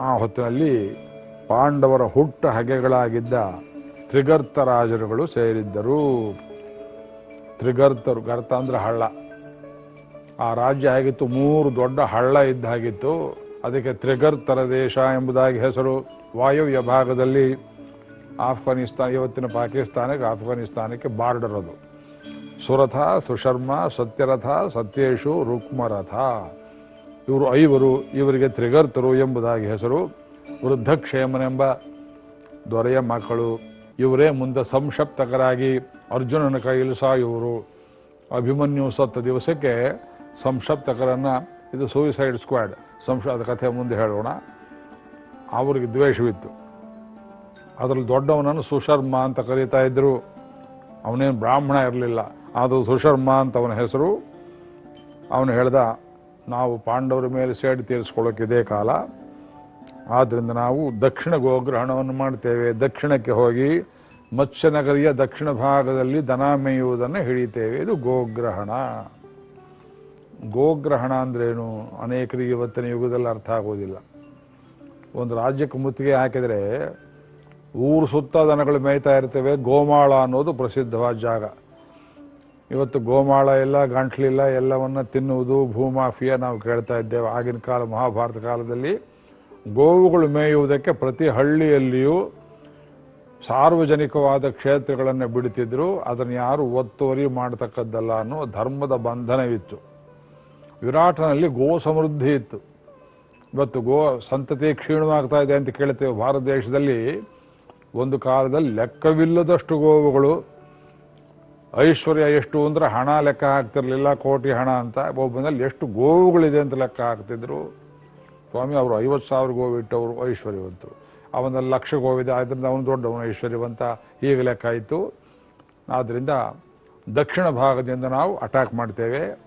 ಆ ಹೊತ್ತಿನಲ್ಲಿ ಪಾಂಡವರ ಹುಟ್ಟ ಹಗೆಗಳಾಗಿದ್ದ ತ್ರಿಗರ್ತ ರಾಜರುಗಳು ಸೇರಿದ್ದರು. ತ್ರಿಗರ್ತರು, ಗರ್ತ ಅಂದ್ರೆ ಹಳ್ಳ. ಆ ರಾಜ್ಯ ಆಗಿತ್ತು ಮೂರು ದೊಡ್ಡ ಹಳ್ಳ ಇದ್ದಾಗಿತ್ತು ಅದಕ್ಕೆ ತ್ರಿಗರ್ತರ ದೇಶ ಎಂಬುದಾಗಿ ಹೆಸರು. ವಾಯವ್ಯ ಭಾಗದಲ್ಲಿ ಆಫ್ಘಾನಿಸ್ತಾನ, ಇವತ್ತಿನ ಪಾಕಿಸ್ತಾನಕ್ಕೆ ಆಫ್ಘಾನಿಸ್ತಾನಕ್ಕೆ ಬಾರ್ಡರ್ ಅದು. ಸುರಥ, ಸುಶರ್ಮ, ಸತ್ಯರಥ, ಸತ್ಯೇಶು, ರುಕ್ಮರಥ. ಇವರು ಐವರು, ಇವರಿಗೆ ತ್ರಿಗರ್ತರು ಎಂಬುದಾಗಿ ಹೆಸರು. ವೃದ್ಧಕ್ಷೇಮನೆಂಬ ದೊರೆಯ ಮಕ್ಕಳು. ಇವರೇ ಮುಂದೆ ಸಂಶಪ್ತಕರಾಗಿ ಅರ್ಜುನನ ಕೈಯಲ್ಲಿ ಸಹ ಇವರು ಅಭಿಮನ್ಯು ಸತ್ತ ದಿವಸಕ್ಕೆ ಸಂಶಪ್ತಕರನ್ನು ಇದು ಸೂಯಿಸೈಡ್ ಸ್ಕ್ವಾಡ್ ಸಂಶ, ಅದ ಕಥೆ ಮುಂದೆ ಹೇಳೋಣ. ಅವ್ರಿಗೆ ದ್ವೇಷವಿತ್ತು. ಅದರಲ್ಲಿ ದೊಡ್ಡವನನ್ನು ಸುಶರ್ಮ ಅಂತ ಕರೀತಾ ಇದ್ದರು ಅವನೇನು ಬ್ರಾಹ್ಮಣ ಇರಲಿಲ್ಲ. ಆದರೂ ಸುಶರ್ಮ ಅಂತ ಅವನ ಹೆಸರು. ಅವನು ಹೇಳ್ದ, ನಾವು ಪಾಂಡವರ ಮೇಲೆ ಸೇಡು ತೀರಿಸ್ಕೊಳ್ಳೋಕೆ ಇದೇ ಕಾಲ. ಆದ್ದರಿಂದ ನಾವು ದಕ್ಷಿಣ ಗೋಗ್ರಹಣವನ್ನು ಮಾಡ್ತೇವೆ. ದಕ್ಷಿಣಕ್ಕೆ ಹೋಗಿ ಮತ್ಸ್ಯನಗರಿಯ ದಕ್ಷಿಣ ಭಾಗದಲ್ಲಿ ದನ ಮೇಯುವುದನ್ನು ಹಿಡಿತೇವೆ ಇದು ಗೋಗ್ರಹಣ. ಗೋಗ್ರಹಣ ಅಂದ್ರೇನು? ಅನೇಕರಿಗೆ ಇವತ್ತಿನ ಯುಗದಲ್ಲಿ ಅರ್ಥ ಆಗೋದಿಲ್ಲ ಒಂದು ರಾಜ್ಯಕ್ಕೆ ಮುತ್ತಿಗೆ ಹಾಕಿದರೆ ಊರು ಸುತ್ತ ದನಗಳು ಮೇಯ್ತಾ ಇರ್ತವೆ. ಗೋಮಾಳ ಅನ್ನೋದು ಪ್ರಸಿದ್ಧವಾದ ಜಾಗ. ಇವತ್ತು ಗೋಮಾಳ ಇಲ್ಲ ಗಂಟ್ಲಿಲ್ಲ ಎಲ್ಲವನ್ನ ತಿನ್ನುವುದು, ಭೂಮಾಫಿಯ ನಾವು ಕೇಳ್ತಾ ಇದ್ದೇವೆ. ಆಗಿನ ಕಾಲ, ಮಹಾಭಾರತ ಕಾಲದಲ್ಲಿ ಗೋವುಗಳು ಮೇಯುವುದಕ್ಕೆ ಪ್ರತಿ ಹಳ್ಳಿಯಲ್ಲಿಯೂ ಸಾರ್ವಜನಿಕವಾದ ಕ್ಷೇತ್ರಗಳನ್ನು ಬಿಡುತ್ತಿದ್ರು. ಅದನ್ನು ಯಾರು ಒತ್ತುವರಿ ಮಾಡತಕ್ಕದ್ದಲ್ಲ ಅನ್ನೋ ಧರ್ಮದ ಬಂಧನವಿತ್ತು ವಿರಾಟನಲ್ಲಿ ಗೋ ಸಮೃದ್ಧಿ ಇತ್ತು. ಇವತ್ತು ಗೋ ಸಂತತಿ ಕ್ಷೀಣವಾಗ್ತಾ ಇದೆ ಅಂತ ಕೇಳ್ತೇವೆ. ಭಾರತ ದೇಶದಲ್ಲಿ ಒಂದು ಕಾಲದಲ್ಲಿ ಲೆಕ್ಕವಿಲ್ಲದಷ್ಟು ಗೋವುಗಳು. ಐಶ್ವರ್ಯ ಎಷ್ಟು ಅಂದ್ರೆ ಹಣ ಲೆಕ್ಕ ಹಾಕ್ತಿರಲಿಲ್ಲ, ಕೋಟಿ ಹಣ ಅಂತ. ಒಬ್ಬನಲ್ಲಿ ಎಷ್ಟು ಗೋವುಗಳಿದೆ ಅಂತ ಲೆಕ್ಕ ಹಾಕ್ತಿದ್ರು. ಸ್ವಾಮಿ, ಅವರು ಐವತ್ತು ಸಾವಿರ ಗೋವಿಟ್ಟವರು ಐಶ್ವರ್ಯವಂತರು. ಅವನಲ್ಲಿ ಲಕ್ಷ ಗೋವಿದೆ ಆದ್ದರಿಂದ ಅವನು ದೊಡ್ಡವನು ಐಶ್ವರ್ಯವಂತ. ಈಗ ಲೆಕ್ಕ ಆಯಿತು. ಆದ್ದರಿಂದ ದಕ್ಷಿಣ ಭಾಗದಿಂದ ನಾವು ಅಟ್ಯಾಕ್ ಮಾಡ್ತೇವೆ.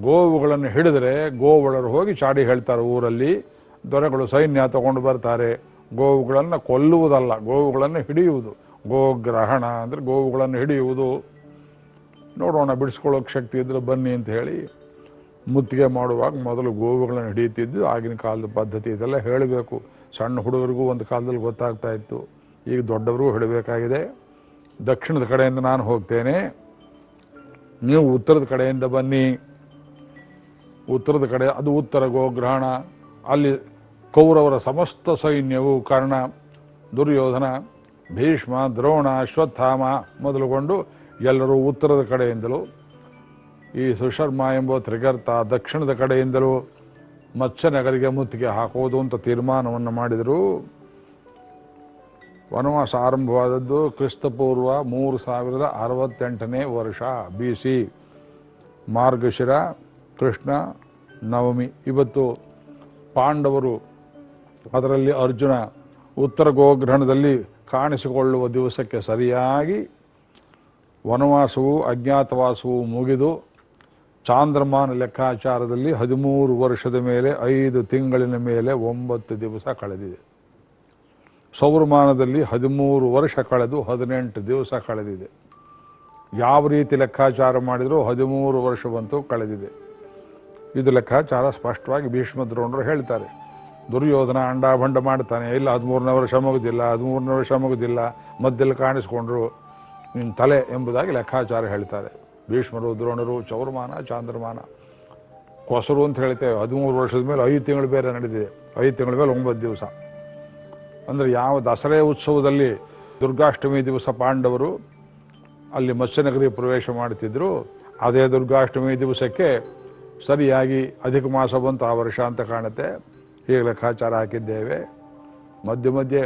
ಗೋವುಗಳನ್ನು ಹಿಡಿದ್ರೆ ಗೋವುಗಳರು ಹೋಗಿ ಚಾಡಿ ಹೇಳ್ತಾರೆ ಊರಲ್ಲಿ. ದೊರೆಗಳು ಸೈನ್ಯ ತಗೊಂಡು ಬರ್ತಾರೆ. ಗೋವುಗಳನ್ನು ಕೊಲ್ಲುವುದಲ್ಲ, ಗೋವುಗಳನ್ನು ಹಿಡಿಯುವುದು. ಗೋಗ್ರಹಣ ಅಂದರೆ ಗೋವುಗಳನ್ನು ಹಿಡಿಯುವುದು. ನೋಡೋಣ, ಬಿಡಿಸ್ಕೊಳ್ಳೋಕೆ ಶಕ್ತಿ ಇದ್ದರೆ ಬನ್ನಿ ಅಂತ ಹೇಳಿ ಮುತ್ತಿಗೆ ಮಾಡುವಾಗ ಮೊದಲು ಗೋವುಗಳನ್ನು ಹಿಡಿಯುತ್ತಿದ್ದು ಆಗಿನ ಕಾಲದ ಪದ್ಧತಿ ಇದೆಲ್ಲ ಹೇಳಬೇಕು. ಸಣ್ಣ ಹುಡುಗರಿಗೂ ಒಂದು ಕಾಲದಲ್ಲಿ ಗೊತ್ತಾಗ್ತಾ ಇತ್ತು. ಈಗ ದೊಡ್ಡವರಿಗೂ ಹಿಡಬೇಕಾಗಿದೆ ದಕ್ಷಿಣದ ಕಡೆಯಿಂದ ನಾನು ಹೋಗ್ತೇನೆ. ನೀವು ಉತ್ತರದ ಕಡೆಯಿಂದ ಬನ್ನಿ. ಉತ್ತರದ ಕಡೆ, ಅದು ಉತ್ತರ ಗೋಗ್ರಹಣ. ಅಲ್ಲಿ ಕೌರವರ ಸಮಸ್ತ ಸೈನ್ಯವು ಕರ್ಣ, ದುರ್ಯೋಧನ, ಭೀಷ್ಮ, ದ್ರೋಣ, ಅಶ್ವತ್ಥಾಮ ಮೊದಲುಗೊಂಡು ಎಲ್ಲರೂ ಉತ್ತರದ ಕಡೆಯಿಂದಲೂ ಈ ಸುಶರ್ಮ ಎಂಬ ತ್ರಿಗರ್ತ ದಕ್ಷಿಣದ ಕಡೆಯಿಂದಲೂ ಮತ್ಸ್ಯನಗರಿಗೆ ಮುತ್ತಿಗೆ ಹಾಕುವುದು ಅಂತ ತೀರ್ಮಾನವನ್ನು ಮಾಡಿದರು. ವನವಾಸ ಆರಂಭವಾದದ್ದು ಕ್ರಿಸ್ತಪೂರ್ವ ಮೂರು ಸಾವಿರದ ಅರವತ್ತೆಂಟನೇ ವರ್ಷ ಬಿ ಸಿ ಮಾರ್ಗಶಿರ, ಕೃಷ್ಣ, ನವಮಿ. ಇವತ್ತು ಪಾಂಡವರು ಅದರಲ್ಲಿ ಅರ್ಜುನ ಉತ್ತರ ಗೋಗ್ರಹಣದಲ್ಲಿ ಕಾಣಿಸಿಕೊಳ್ಳುವ ದಿವಸಕ್ಕೆ ಸರಿಯಾಗಿ ವನವಾಸವು ಅಜ್ಞಾತವಾಸವು ಮುಗಿದು ಚಾಂದ್ರಮಾನ ಲೆಕ್ಕಾಚಾರದಲ್ಲಿ ಹದಿಮೂರು ವರ್ಷದ ಮೇಲೆ ಐದು ತಿಂಗಳಿನ ಮೇಲೆ ಒಂಬತ್ತು ದಿವಸ ಕಳೆದಿದೆ. ಸೌರಮಾನದಲ್ಲಿ ಹದಿಮೂರು ವರ್ಷ ಕಳೆದು ಹದಿನೆಂಟು ದಿವಸ ಕಳೆದಿದೆ. ಯಾವ ರೀತಿ ಲೆಕ್ಕಾಚಾರ ಮಾಡಿದರೂ ಹದಿಮೂರು ವರ್ಷವಂತೂ ಕಳೆದಿದೆ. ಇದು ಲೆಕ್ಕಾಚಾರ ಸ್ಪಷ್ಟವಾಗಿ ಭೀಷ್ಮ ದ್ರೋಣರು ಹೇಳ್ತಾರೆ. ದುರ್ಯೋಧನ ಅಂಡಾಭಂಡ ಮಾಡ್ತಾನೆ. ಇಲ್ಲ, ಹದಿಮೂರನೇ ವರ್ಷ ಮುಗುದಿಲ್ಲ, ಹದಿಮೂರನೇ ವರ್ಷ ಮುಗುದಿಲ್ಲ ಮಧ್ಯದಲ್ಲಿ ಕಾಣಿಸ್ಕೊಂಡ್ರು. ನಿನ್ನ ತಲೆ ಎಂಬುದಾಗಿ ಲೆಕ್ಕಾಚಾರ ಹೇಳ್ತಾರೆ. ಭೀಷ್ಮರು ದ್ರೋಣರು ಚೌರ್ಮಾನ, ಚಾಂದ್ರಮಾನ. ಕೊಸರು ಅಂತ ಹೇಳ್ತೇವೆ ಹದಿಮೂರು ವರ್ಷದ ಮೇಲೆ ಐದು ತಿಂಗಳು ಬೇರೆ ನಡೆದಿದೆ ಐದು ತಿಂಗಳ ಮೇಲೆ ಒಂಬತ್ತು ದಿವಸ. ಅಂದರೆ ಯಾವ ದಸರೆ ಉತ್ಸವದಲ್ಲಿ ದುರ್ಗಾಷ್ಟಮಿ ದಿವಸ ಪಾಂಡವರು ಅಲ್ಲಿ ಮತ್ಸ್ಯನಗರಿ ಪ್ರವೇಶ ಮಾಡ್ತಿದ್ರು ಅದೇ ದುರ್ಗಾಷ್ಟಮಿ ದಿವಸಕ್ಕೆ ಸರಿಯಾಗಿ ಅಧಿಕ ಮಾಸ ಬಂತು. ಆ ವರ್ಷ ಅಂತ ಕಾಣುತ್ತೆ. ಈಗ ಲೆಕ್ಕಾಚಾರ ಹಾಕಿದ್ದೇವೆ. ಮಧ್ಯೆ ಮಧ್ಯೆ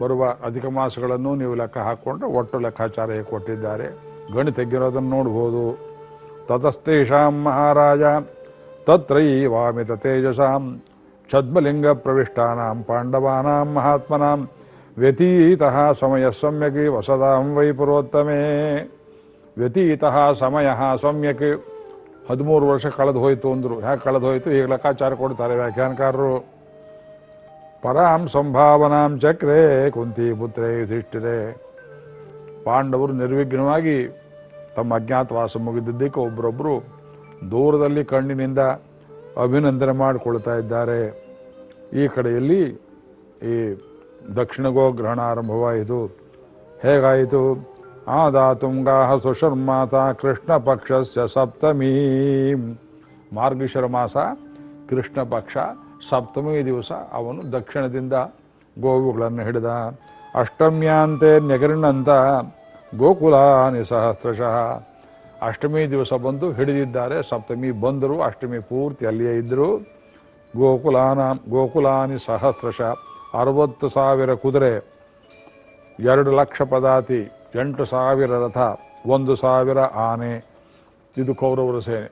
ಬರುವ ಅಧಿಕ ಮಾಸಗಳನ್ನು ನೀವು ಲೆಕ್ಕ ಹಾಕ್ಕೊಂಡ್ರೆ ಒಟ್ಟು ಲೆಕ್ಕಾಚಾರ ಕೊಟ್ಟಿದ್ದಾರೆ. ಗಣಿ ತೆಗ್ಗಿರೋದನ್ನು ನೋಡ್ಬೋದು. ತತಸ್ತೇಷಾಂ ಮಹಾರಾಜ, ತತ್ರೈವಾಮಿತ ತೇಜಸಾಂ, ಛದ್ಮಲಿಂಗ ಪ್ರವಿಷ್ಟಾನಾಂ ಪಾಂಡವಾನಾಂ, ಮಹಾತ್ಮನಾಂ, ವ್ಯತೀತಃ ಸಮಯ ಸಮ್ಯಕ್ ವಸದಾಂ ವೈ ಪುರೋತ್ತಮೇ. ವ್ಯತೀತಃ ಸಮಯ ಸಮ್ಯಕ್. ಹದಿಮೂರು ವರ್ಷ ಕಳೆದು ಹೋಯಿತು ಅಂದರು. ಯಾಕೆ ಕಳೆದು ಹೋಯಿತು? ಈಗ ಲೆಕ್ಕಾಚಾರ ಕೊಡ್ತಾರೆ ವ್ಯಾಖ್ಯಾನಕಾರರು. ಪರಾಂ ಸಂಭಾವನಾಂ ಚಕ್ರೇ ಕುಂತಿ ಪುತ್ರೇ ಯುಧಿಷ್ಠಿರೇ ಪಾಂಡವರು ನಿರ್ವಿಘ್ನವಾಗಿ ತಮ್ಮ ಅಜ್ಞಾತವಾಸ ಮುಗಿದಿದ್ದಕ್ಕೆ ಒಬ್ಬರೊಬ್ಬರು ದೂರದಲ್ಲಿ ಕಣ್ಣಿನಿಂದ ಅಭಿನಂದನೆ ಮಾಡಿಕೊಳ್ತಾ ಇದ್ದಾರೆ. ಈ ಕಡೆಯಲ್ಲಿ ಈ ದಕ್ಷಿಣ ಗೋಗ್ರಹಣ ಆರಂಭವಾಯಿತು. ಹೇಗಾಯಿತು? ಆದಾತುಂಗಾಹ ಸುಶರ್ಮಾತ ಕೃಷ್ಣ ಪಕ್ಷಸ್ಯ ಸಪ್ತಮೀ. ಮಾರ್ಗಶಿರ ಮಾಸ ಕೃಷ್ಣ ಪಕ್ಷ ಸಪ್ತಮಿ ದಿವಸ ಅವನು ದಕ್ಷಿಣದಿಂದ ಗೋವುಗಳನ್ನು ಹಿಡಿದ. ಅಷ್ಟಮ್ಯಾಂತೆ ನೆಗರಿನಂತ ಗೋಕುಲಾನಿ ಸಹಸ್ರಶಃ ಅಷ್ಟಮಿ ದಿವಸ ಬಂದು ಹಿಡಿದಿದ್ದಾರೆ. ಸಪ್ತಮಿ ಬಂದರು ಅಷ್ಟಮಿ ಪೂರ್ತಿ ಅಲ್ಲಿಯೇ ಇದ್ದರು ಗೋಕುಲಾನ, ಗೋಕುಲಾನಿ ಸಹಸ್ರಶ, ಅರವತ್ತು ಸಾವಿರ ಕುದುರೆ, ಎರಡು ಲಕ್ಷ ಪದಾತಿ, ಎಂಟು ಸಾವಿರ ರಥ, ಒಂದು ಸಾವಿರ ಆನೆ, ಇದು ಕೌರವರ ಸೇನೆ.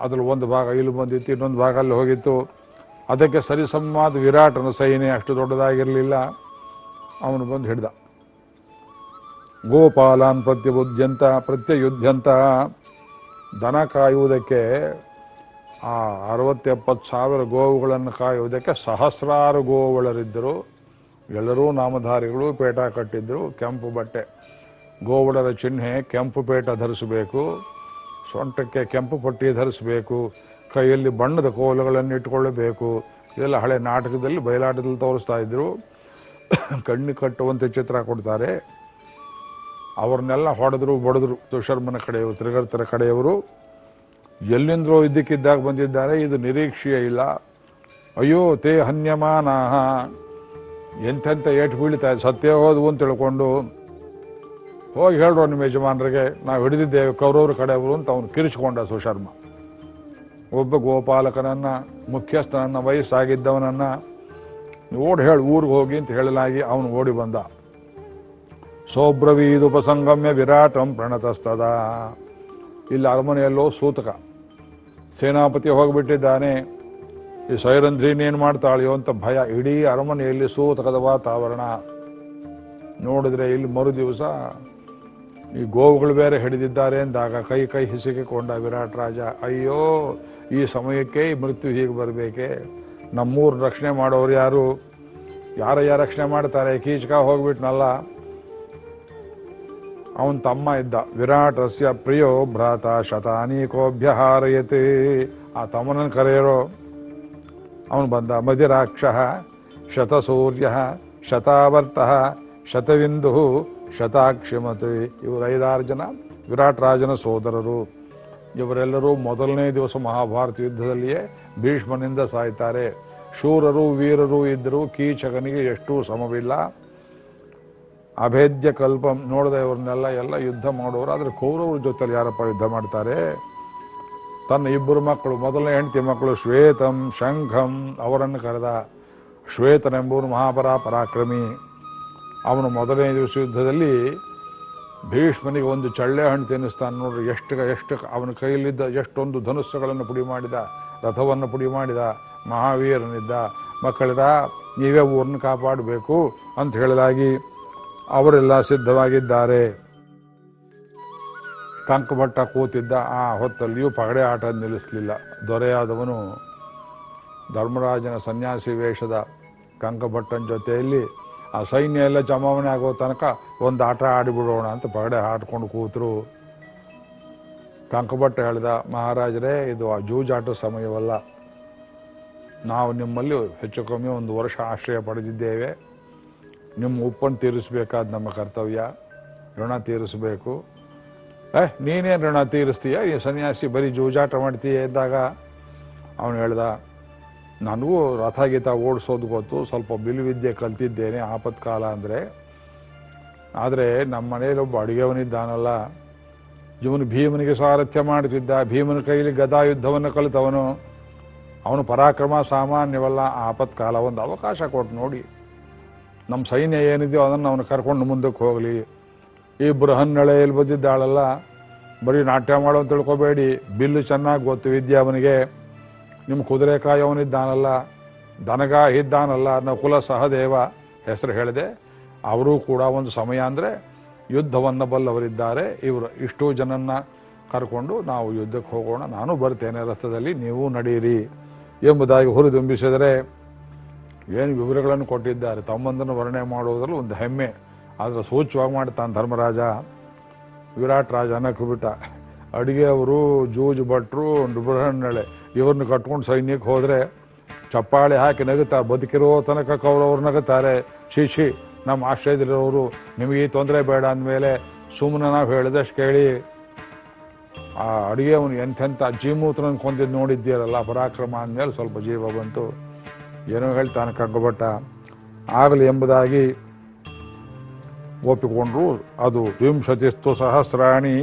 ಅದ್ರಲ್ಲಿ ಒಂದು ಭಾಗ ಇಲ್ಲಿ ಬಂದಿತ್ತು, ಇನ್ನೊಂದು ಭಾಗ ಅಲ್ಲಿ ಹೋಗಿತ್ತು. ಅದಕ್ಕೆ ಸರಿಸಮಾದ ವಿರಾಟನ ಸೈನ್ಯ ಅಷ್ಟು ದೊಡ್ಡದಾಗಿರಲಿಲ್ಲ. ಅವನು ಬಂದು ಹಿಡ್ದ. ಗೋಪಾಲಾನ್ ಪ್ರತ್ಯಬುದ್ಧ್ಯಂತ ಪ್ರತ್ಯಯುದ್ಧಂತ, ದನ ಕಾಯುವುದಕ್ಕೆ ಆ ಅರವತ್ತೆಪ್ಪತ್ತು ಸಾವಿರ ಗೋವುಗಳನ್ನು ಕಾಯುವುದಕ್ಕೆ ಸಹಸ್ರಾರು ಗೋವುಗಳರಿದ್ದರು ಎಲ್ಲರೂ ನಾಮಧಾರಿಗಳು, ಪೇಟ ಕಟ್ಟಿದ್ದರು ಕೆಂಪು ಬಟ್ಟೆ. ಗೋವುಡರ ಚಿಹ್ನೆ ಕೆಂಪು ಪೇಟ ಧರಿಸಬೇಕು, ಸೊಂಟಕ್ಕೆ ಕೆಂಪು ಪಟ್ಟಿ ಧರಿಸಬೇಕು, ಕೈಯಲ್ಲಿ ಬಣ್ಣದ ಕೋಲುಗಳನ್ನು ಇಟ್ಕೊಳ್ಳಬೇಕು ಇದೆಲ್ಲ ಹಳೆ ನಾಟಕದಲ್ಲಿ, ಬಯಲಾಟದಲ್ಲಿ ತೋರಿಸ್ತಾ ಇದ್ರು. ಕಣ್ಣು ಕಟ್ಟುವಂತೆ ಚಿತ್ರ ಕೊಡ್ತಾರೆ. ಅವ್ರನ್ನೆಲ್ಲ ಹೊಡೆದ್ರು, ಬಡಿದ್ರು. ದುಶರ್ಮನ ಕಡೆಯವರು, ತ್ರಿಗರ್ತರ ಕಡೆಯವರು. ಎಲ್ಲಿಂದ್ರೋ ಇದ್ದಕ್ಕಿದ್ದಾಗ ಬಂದಿದ್ದಾರೆ. ಇದು ನಿರೀಕ್ಷೆಯೇ ಇಲ್ಲ. ಅಯ್ಯೋ, ತೇ ಹನ್ಯಮಾನ. ಎಂಥೆಂಥ ಏಟು ಬೀಳ್ತಾ ಸತ್ಯ ಹೋದ್ವು ಅಂತ ತಿಳ್ಕೊಂಡು ಹೋಗಿ ಹೇಳ್ರು ನಿಮ್ಮ ಯಜಮಾನರಿಗೆ, ನಾವು ಹಿಡಿದಿದ್ದೇವೆ ಕೌರವ್ರ ಕಡೆಯವರು ಅಂತ ಅವನು ಕಿರಿಚಿಕೊಂಡ ಸುಶರ್ಮ. ಒಬ್ಬ ಗೋಪಾಲಕನನ್ನ, ಮುಖ್ಯಸ್ಥನನ್ನು, ವಯಸ್ಸಾಗಿದ್ದವನನ್ನ ಓಡಿ ಹೇಳಿ, ಊರಿಗೆ ಹೋಗಿ ಅಂತ ಹೇಳಲಾಗಿ ಅವನು ಓಡಿ ಬಂದ. ಸೋಬ್ರವೀದುಪಸಂಗಮ್ಯ ವಿರಾಟಂ ಪ್ರಣತಸ್ತದ. ಇಲ್ಲಿ ಅರಮನೆಯಲ್ಲೋ ಸೂತಕ. ಸೇನಾಪತಿ ಹೋಗಿಬಿಟ್ಟಿದ್ದಾನೆ. ಈ ಸೈರಂಧ್ರಿನೇನು ಮಾಡ್ತಾಳೆಯೋ ಅಂತ ಭಯ, ಇಡೀ ಅರಮನೆಯಲ್ಲಿ ಸೂತಕದ ವಾತಾವರಣ. ನೋಡಿದ್ರೆ ಇಲ್ಲಿ ಮರು ದಿವಸ ಈ ಗೋವುಗಳು ಬೇರೆ ಹಿಡಿದಿದ್ದಾರೆ ಅಂದಾಗ ಕೈ ಕೈ ಹಿಸಿಕೊಂಡ ವಿರಾಟ್ ರಾಜ, ಅಯ್ಯೋ, ಈ ಸಮಯಕ್ಕೆ ಮೃತ್ಯು ಹೀಗೆ ಬರಬೇಕೆ? ನಮ್ಮೂರು ರಕ್ಷಣೆ ಮಾಡೋರು ಯಾರು? ಯಾರಯ್ಯ ರಕ್ಷಣೆ ಮಾಡ್ತಾರೆ? ಕೀಚಕ ಹೋಗ್ಬಿಟ್ನಲ್ಲ. ಅವನ್ ತಮ್ಮ ಇದ್ದ. ವಿರಾಟ್, ರಸ್ಯ, ಪ್ರಿಯೋ, ಭ್ರಾತ ಶತಾನೀಕೋಭ್ಯ ಹಾರಯತಿ. ಆ ತಮ್ಮನನ್ನು ಕರೆಯರೋ? ಅವನು ಬಂದ. ಮದಿರಾಕ್ಷ ಶತಸೂರ್ಯ, ಶತಾವರ್ತ, ಶತವಿಂದು, ಶತಾಕ್ಷಿಮತಿ. ಇವರು ಐದಾರು ಜನ. ವಿರಾಟ್ ರಾಜನ ಸೋದರರು. ಇವರೆಲ್ಲರೂ ಮೊದಲನೇ ದಿವಸ ಮಹಾಭಾರತ ಯುದ್ಧದಲ್ಲಿಯೇ ಭೀಷ್ಮನಿಂದ ಸಾಯ್ತಾರೆ. ಶೂರರು, ವೀರರು ಇದ್ದರೂ ಕೀಚಕನಿಗೆ ಎಷ್ಟು ಸಮವಿಲ್ಲ. ಅಭೇದ್ಯ ಕಲ್ಪಂ ನೋಡದೆ ಇವ್ರನ್ನೆಲ್ಲ ಎಲ್ಲ ಯುದ್ಧ ಮಾಡೋರು. ಆದರೆ ಕೌರವ್ರ ಜೊತೆಲಿ ಯಾರಪ್ಪ ಯುದ್ಧ ಮಾಡ್ತಾರೆ? ತನ್ನ ಇಬ್ಬರು ಮಕ್ಕಳು, ಮೊದಲನೇ ಹೆಂಡತಿ ಮಕ್ಕಳು ಶ್ವೇತಂ, ಶಂಖಂ ಅವರನ್ನು ಕರೆದ ಶ್ವೇತನೆಂಬುವನು ಮಹಾಪರ ಪರಾಕ್ರಮಿ ಅವನು ಮೊದಲನೇ ದಿವಸ ಯುದ್ಧದಲ್ಲಿ ಭೀಷ್ಮನಿಗೆ ಒಂದು ಚಳ್ಳೆ ಹಣ್ಣು ತಿನ್ನಿಸ್ತಾನೆ ನೋಡ್ರಿ ಎಷ್ಟು ಎಷ್ಟು ಅವನ ಕೈಯಲ್ಲಿದ್ದ ಎಷ್ಟೊಂದು ಧನುಸ್ಸುಗಳನ್ನು ಪುಡಿ ಮಾಡಿದ, ರಥವನ್ನು ಪುಡಿ ಮಾಡಿದ, ಮಹಾವೀರನಿದ್ದ ಮಕ್ಕಳಿದ ನೀವೇ ಊರನ್ನು ಕಾಪಾಡಬೇಕು ಅಂತ ಹೇಳಲಾಗಿ ಅವರೆಲ್ಲ ಸಿದ್ಧವಾಗಿದ್ದಾರೆ. ಕಂಕಭಟ್ಟ ಕೂತಿದ್ದ ಆ ಹೊತ್ತಲ್ಲಿಯೂ ಪಗಡೆ ಆಟ ನಿಲ್ಲಿಸಲಿಲ್ಲ. ದೊರೆಯಾದವನು ಧರ್ಮರಾಜನ ಸನ್ಯಾಸಿ ವೇಷದ ಕಂಕಭಟ್ಟನ ಜೊತೆಯಲ್ಲಿ ಆ ಸೈನ್ಯ ಎಲ್ಲ ಜಮಾವಣೆ ಆಗೋ ತನಕ ಒಂದು ಆಟ ಆಡಿಬಿಡೋಣ ಅಂತ ಪಗಡೆ ಆಡ್ಕೊಂಡು ಕೂತರು. ಕಂಕಭಟ್ಟ ಹೇಳ್ದ ಮಹಾರಾಜರೇ, ಇದು ಆ ಜೂಜಾಟ ಸಮಯವಲ್ಲ. ನಾವು ನಿಮ್ಮಲ್ಲಿ ಹೆಚ್ಚು ಕಮ್ಮಿ ಒಂದು ವರ್ಷ ಆಶ್ರಯ ಪಡೆದಿದ್ದೇವೆ. ನಿಮ್ಮ ಉಪ್ಪನ್ನು ತೀರಿಸಬೇಕಾದ ನಮ್ಮ ಕರ್ತವ್ಯ. ಋಣ ತೀರಿಸಬೇಕು. ಏ, ನೀನೇನು ಋಣ ತೀರಿಸ್ತೀಯ? ಈ ಸನ್ಯಾಸಿ ಬರೀ ಜೂಜಾಟ ಮಾಡ್ತೀಯ ಇದ್ದಾಗ? ಅವನು ಹೇಳ್ದ ನನಗೂ ರಥಗೀತ ಓಡಿಸೋದು ಗೊತ್ತು, ಸ್ವಲ್ಪ ಬಿಲ್ವಿದ್ಯೆ ಕಲ್ತಿದ್ದೇನೆ ಆಪತ್ಕಾಲ ಅಂದರೆ. ಆದರೆ ನಮ್ಮ ಮನೇಲಿ ಒಬ್ಬ ಅಡುಗೆವನಿದ್ದಾನಲ್ಲ, ಇವನು ಭೀಮನಿಗೆ ಸಾರಥ್ಯ ಮಾಡ್ತಿದ್ದ ಭೀಮನ ಕೈಲಿ ಗದಾ ಯುದ್ಧವನ್ನು ಕಲಿತವನು. ಅವನು ಪರಾಕ್ರಮ ಸಾಮಾನ್ಯವಲ್ಲ, ಆಪತ್ಕಾಲ ಒಂದು ಅವಕಾಶ ಕೊಟ್ಟು ನೋಡಿ. ನಮ್ಮ ಸೈನ್ಯ ಏನಿದೆಯೋ ಅದನ್ನು ಅವನು ಕರ್ಕೊಂಡು ಮುಂದಕ್ಕೆ ಹೋಗಲಿ. ಈ ಬೃಹನ್ನಳೆಯಲ್ಲಿ ಬಂದಿದ್ದಾಳಲ್ಲ, ಬರೀ ನಾಟ್ಯ ಮಾಡೋ ತಿಳ್ಕೊಬೇಡಿ. ಬಿಲ್ಲು ಚೆನ್ನಾಗಿ ಗೊತ್ತು ವಿದ್ಯೆ ಅವನಿಗೆ. ನಿಮ್ಮ ಕುದುರೆಕಾಯಿ ಕಾಯವನಿದ್ದಾನಲ್ಲ ದನಗ ಇದ್ದಾನಲ್ಲ ನಕುಲ ಸಹದೇವ ಹೆಸರು ಹೇಳಿದೆ. ಅವರೂ ಕೂಡ ಒಂದು ಸಮಯ ಅಂದರೆ ಯುದ್ಧವನ್ನು ಬಲ್ಲವರಿದ್ದಾರೆ. ಇವರು ಇಷ್ಟು ಜನನ್ನ ಕರ್ಕೊಂಡು ನಾವು ಯುದ್ಧಕ್ಕೆ ಹೋಗೋಣ, ನಾನು ಬರ್ತೇನೆ ರಥದಲ್ಲಿ, ನೀವು ನಡೆಯಿರಿ ಎಂಬುದಾಗಿ ಹುರಿದುಂಬಿಸಿದರೆ ಏನು ವಿವರಗಳನ್ನು ಕೊಟ್ಟಿದ್ದಾರೆ? ತಮ್ಮಂದನ್ನು ವರ್ಣನೆ ಮಾಡುವುದರಲ್ಲಿ ಒಂದು ಹೆಮ್ಮೆ. ಆದರೆ ಸೂಚ್ಯವಾಗಿ ಮಾಡ್ತಾನೆ ಧರ್ಮರಾಜ. ವಿರಾಟ್ ರಾಜ ಅನ್ನಕ್ಕೆ ಬಿಟ್ಟ. ಅಡಿಗೆ ಅವರು ಜೂಜು ಭಟ್ರು ಬೃಹಣ್ಣಳೆ ಇವ್ರನ್ನ ಕಟ್ಕೊಂಡು ಸೈನ್ಯಕ್ಕೆ ಹೋದರೆ ಚಪ್ಪಾಳೆ ಹಾಕಿ ನಗುತ್ತಾ, ಬದುಕಿರೋ ತನಕ ಕೌರವ್ರು ನಗುತ್ತಾರೆ. ಶಿ ನಮ್ಮ ಆಶ್ರಯದಲ್ಲಿರೋರು ನಿಮಗೆ ಈ ತೊಂದರೆ ಬೇಡ ಅಂದಮೇಲೆ ಸುಮ್ಮನೆ ನಾವು ಹೇಳಿದಷ್ಟು ಕೇಳಿ. ಆ ಅಡುಗೆ ಅವನು ಎಂಥೆಂಥ ಜೀಮೂತ್ರನ ಕೊಂದಿದ್ದು ನೋಡಿದ್ದೀರಲ್ಲ, ಪರಾಕ್ರಮ ಅಂದಮೇಲೆ ಸ್ವಲ್ಪ ಜೀವ ಬಂತು. ಏನೋ ಹೇಳ್ತಾನೆ ಕಗ್ಗಭಟ್ಟ ಆಗಲಿ ಎಂಬುದಾಗಿ ಒಪ್ಪಿಕೊಂಡ್ರು ಅದು ವಿಂಶತಿಸ್ತು ಸಹಸ್ರಾಣಿ.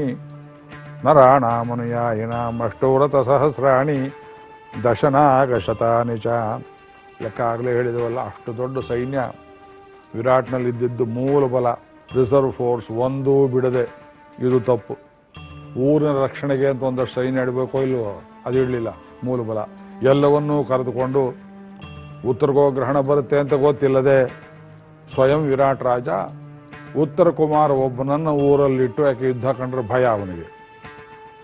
ನರಾಣಾಮನುಯಾಯಿನಾಂ ಅಷ್ಟೋರಥ ಸಹಸ್ರಾಣಿ ದಶನಾಗ ಶತಾನಿ ಚ. ಲೆಕ್ಕ ಆಗಲೇ ಹೇಳಿದವಲ್ಲ, ಅಷ್ಟು ದೊಡ್ಡ ಸೈನ್ಯ. ವಿರಾಟ್ನಲ್ಲಿದ್ದಿದ್ದು ಮೂಲ ಬಲ, ರಿಸರ್ವ್ ಫೋರ್ಸ್ ಒಂದೂ ಬಿಡದೆ ಇದು ತಪ್ಪು. ಊರಿನ ರಕ್ಷಣೆಗೆ ಅಂತ ಒಂದಷ್ಟು ಸೈನ್ಯ ಇಡಬೇಕೋ ಇಲ್ವೋ, ಅದು ಇಡಲಿಲ್ಲ, ಮೂಲ ಬಲ. ಎಲ್ಲವನ್ನೂ ಕರೆದುಕೊಂಡು ಉತ್ತರಗೋ ಗ್ರಹಣ ಬರುತ್ತೆ ಅಂತ ಗೊತ್ತಿಲ್ಲದೆ ಸ್ವಯಂ ವಿರಾಟ್ ರಾಜ, ಉತ್ತರ ಕುಮಾರ ಒಬ್ಬನನ್ನು ಊರಲ್ಲಿಟ್ಟು, ಯಾಕೆ ಯುದ್ಧ ಕಂಡ್ರೆ ಭಯ ಅವನಿಗೆ.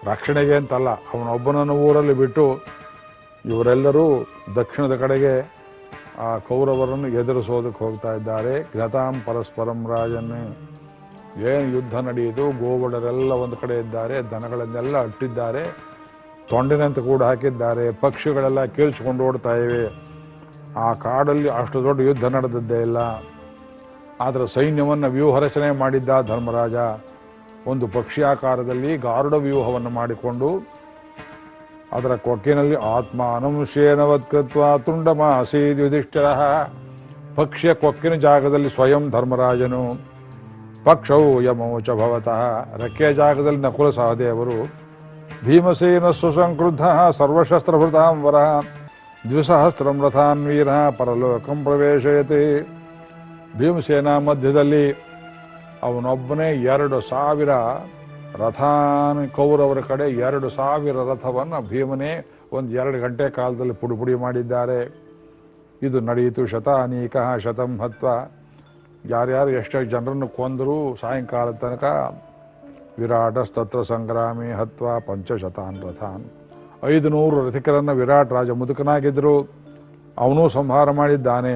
ರಕ್ಷಣೆಗೆ ಅಂತಲ್ಲ, ಅವನೊಬ್ಬನನ್ನು ಊರಲ್ಲಿ ಬಿಟ್ಟು ಇವರೆಲ್ಲರೂ ದಕ್ಷಿಣದ ಕಡೆಗೆ ಆ ಕೌರವರನ್ನು ಎದುರಿಸೋದಕ್ಕೆ ಹೋಗ್ತಾ ಇದ್ದಾರೆ. ಗತಾಂ ಪರಸ್ಪರಂ ರಾಜನ್ನೇ. ಏನು ಯುದ್ಧ ನಡೆಯಿತು? ಗೋವಡರೆಲ್ಲ ಒಂದು ಕಡೆ ಇದ್ದಾರೆ, ದನಗಳನ್ನೆಲ್ಲ ಅಟ್ಟಿದ್ದಾರೆ, ತೊಂಡಿನಂತೆ ಕೂಡ ಹಾಕಿದ್ದಾರೆ, ಪಕ್ಷಿಗಳೆಲ್ಲ ಕೀಳ್ಸ್ಕೊಂಡು ಓಡ್ತಾ ಇವೆ. ಆ ಕಾಡಲ್ಲಿ ಅಷ್ಟು ದೊಡ್ಡ ಯುದ್ಧ ನಡೆದದ್ದೇ ಇಲ್ಲ. ಆದರೆ ಸೈನ್ಯವನ್ನು ವ್ಯೂಹರಚನೆ ಮಾಡಿದ್ದ ಧರ್ಮರಾಜ ಒಂದು ಪಕ್ಷಿ ಆಕಾರದಲ್ಲಿ ಗಾರುಡ ವ್ಯೂಹವನ್ನು ಮಾಡಿಕೊಂಡು ಅದರ ಕೊಕ್ಕಿನಲ್ಲಿ ಆತ್ಮಾನಂಶೇನವತ್ಕೃತ್ವ ತುಂಡಮಾಸೀದ್ ಯುಧಿಷ್ಠಿರ. ಪಕ್ಷಿಯ ಕೊಕ್ಕಿನ ಜಾಗದಲ್ಲಿ ಸ್ವಯಂ ಧರ್ಮರಾಜನು ಪಕ್ಷವು ಯಮೋಚ ಭವತಃ. ರೆಕ್ಕೆಯ ಜಾಗದಲ್ಲಿ ನಕುಲ ಸಹದೇವರು ಭೀಮಸೇನ ಸುಸಂಕ್ರುದ್ಧ, ಸರ್ವಶಸ್ತ್ರಭೃತಾಂ ವರ, ದ್ವಿಸಹಸ್ರಂ ರಥಾನ್ವೀರ, ಪರಲೋಕಂ ಪ್ರವೇಶಯತಿ. ಭೀಮಸೇನಾ ಮಧ್ಯದಲ್ಲಿ ಅವನೊಬ್ಬನೇ ಎರಡು ಸಾವಿರ ರಥಾನ್ ಕೌರವರ ಕಡೆ ಎರಡು ಸಾವಿರ ರಥವನ್ನು ಭೀಮನೇ ಒಂದು ಎರಡು ಗಂಟೆ ಕಾಲದಲ್ಲಿ ಪುಡಿ ಪುಡಿ ಮಾಡಿದ್ದಾರೆ. ಇದು ನಡೆಯಿತು ಶತ ಅನೇಕ ಶತಂ ಹತ್ವ. ಯಾರ್ಯಾರು ಎಷ್ಟೇ ಜನರನ್ನು ಕೊಂದರು ಸಾಯಂಕಾಲದ ತನಕ ವಿರಾಟಸ್ತತ್ರ ಸಂಗ್ರಾಮಿ ಹತ್ವ ಪಂಚಶತಾನ್ ರಥಾನ್. ಐದು ನೂರು ರಥಿಕರನ್ನು ವಿರಾಟ್ ರಾಜ ಮುದುಕನಾಗಿದ್ದರು ಅವನೂ ಸಂಹಾರ ಮಾಡಿದ್ದಾನೆ.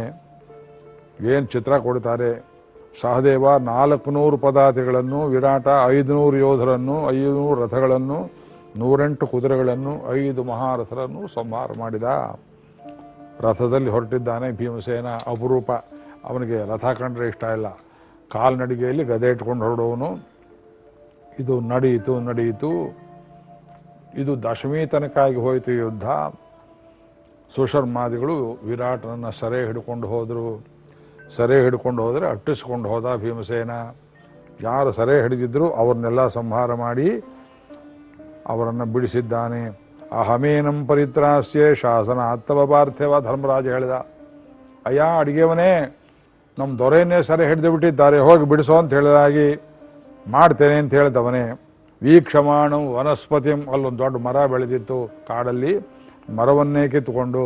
ಏನು ಚಿತ್ರ ಕೊಡ್ತಾರೆ? ಸಹದೇವ ನಾಲ್ಕು ನೂರು ಪದಾತಿಗಳನ್ನು, ವಿರಾಟ ಐದುನೂರು ಯೋಧರನ್ನು, ಐದುನೂರು ರಥಗಳನ್ನು, ನೂರೆಂಟು ಕುದುರೆಗಳನ್ನು, ಐದು ಮಹಾರಥರನ್ನು ಸಂಹಾರ ಮಾಡಿದ. ರಥದಲ್ಲಿ ಹೊರಟಿದ್ದಾನೆ ಭೀಮಸೇನ ಅಪರೂಪ. ಅವನಿಗೆ ರಥ ಕಂಡ್ರೆ ಇಷ್ಟ ಇಲ್ಲ. ಕಾಲ್ನಡಿಗೆಯಲ್ಲಿ ಗದೆ ಇಟ್ಕೊಂಡು ಹೊರಡೋನು. ಇದು ನಡೆಯಿತು ನಡೆಯಿತು ಇದು ದಶಮಿ ತನಕ ಆಗಿ ಹೋಯಿತು ಯುದ್ಧ. ಸುಶರ್ಮಾದಿಗಳು ವಿರಾಟನನ್ನು ಸೆರೆ ಹಿಡ್ಕೊಂಡು ಹೋದರು. ಸೆರೆ ಹಿಡ್ಕೊಂಡು ಹೋದರೆ ಅಟ್ಟಿಸ್ಕೊಂಡು ಹೋದ ಭೀಮಸೇನ. ಯಾರು ಸೆರೆ ಹಿಡಿದಿದ್ರು ಅವ್ರನ್ನೆಲ್ಲ ಸಂಹಾರ ಮಾಡಿ ಅವರನ್ನು ಬಿಡಿಸಿದ್ದಾನೆ. ಅಹಮೇನಂ ಪರಿತ್ರಾಸ್ಯೆ ಶಾಸನ ಆತ್ತವ ಪಾರ್ಥಿವ ಧರ್ಮರಾಜ ಹೇಳಿದ. ಅಯ್ಯ ಅಡುಗೆವನೇ ನಮ್ಮ ದೊರೆಯನ್ನೇ ಸರೆ ಹಿಡಿದು ಬಿಟ್ಟಿದ್ದಾರೆ, ಹೋಗಿ ಬಿಡಿಸೋ ಅಂತ ಹೇಳಿದಾಗಿ ಮಾಡ್ತೇನೆ ಅಂತ ಹೇಳಿದವನೇ. ವೀಕ್ಷಮಾಣು ವನಸ್ಪತಿ ಅಲ್ಲೊಂದು ದೊಡ್ಡ ಮರ ಬೆಳೆದಿತ್ತು ಕಾಡಲ್ಲಿ, ಮರವನ್ನೇ ಕಿತ್ತುಕೊಂಡು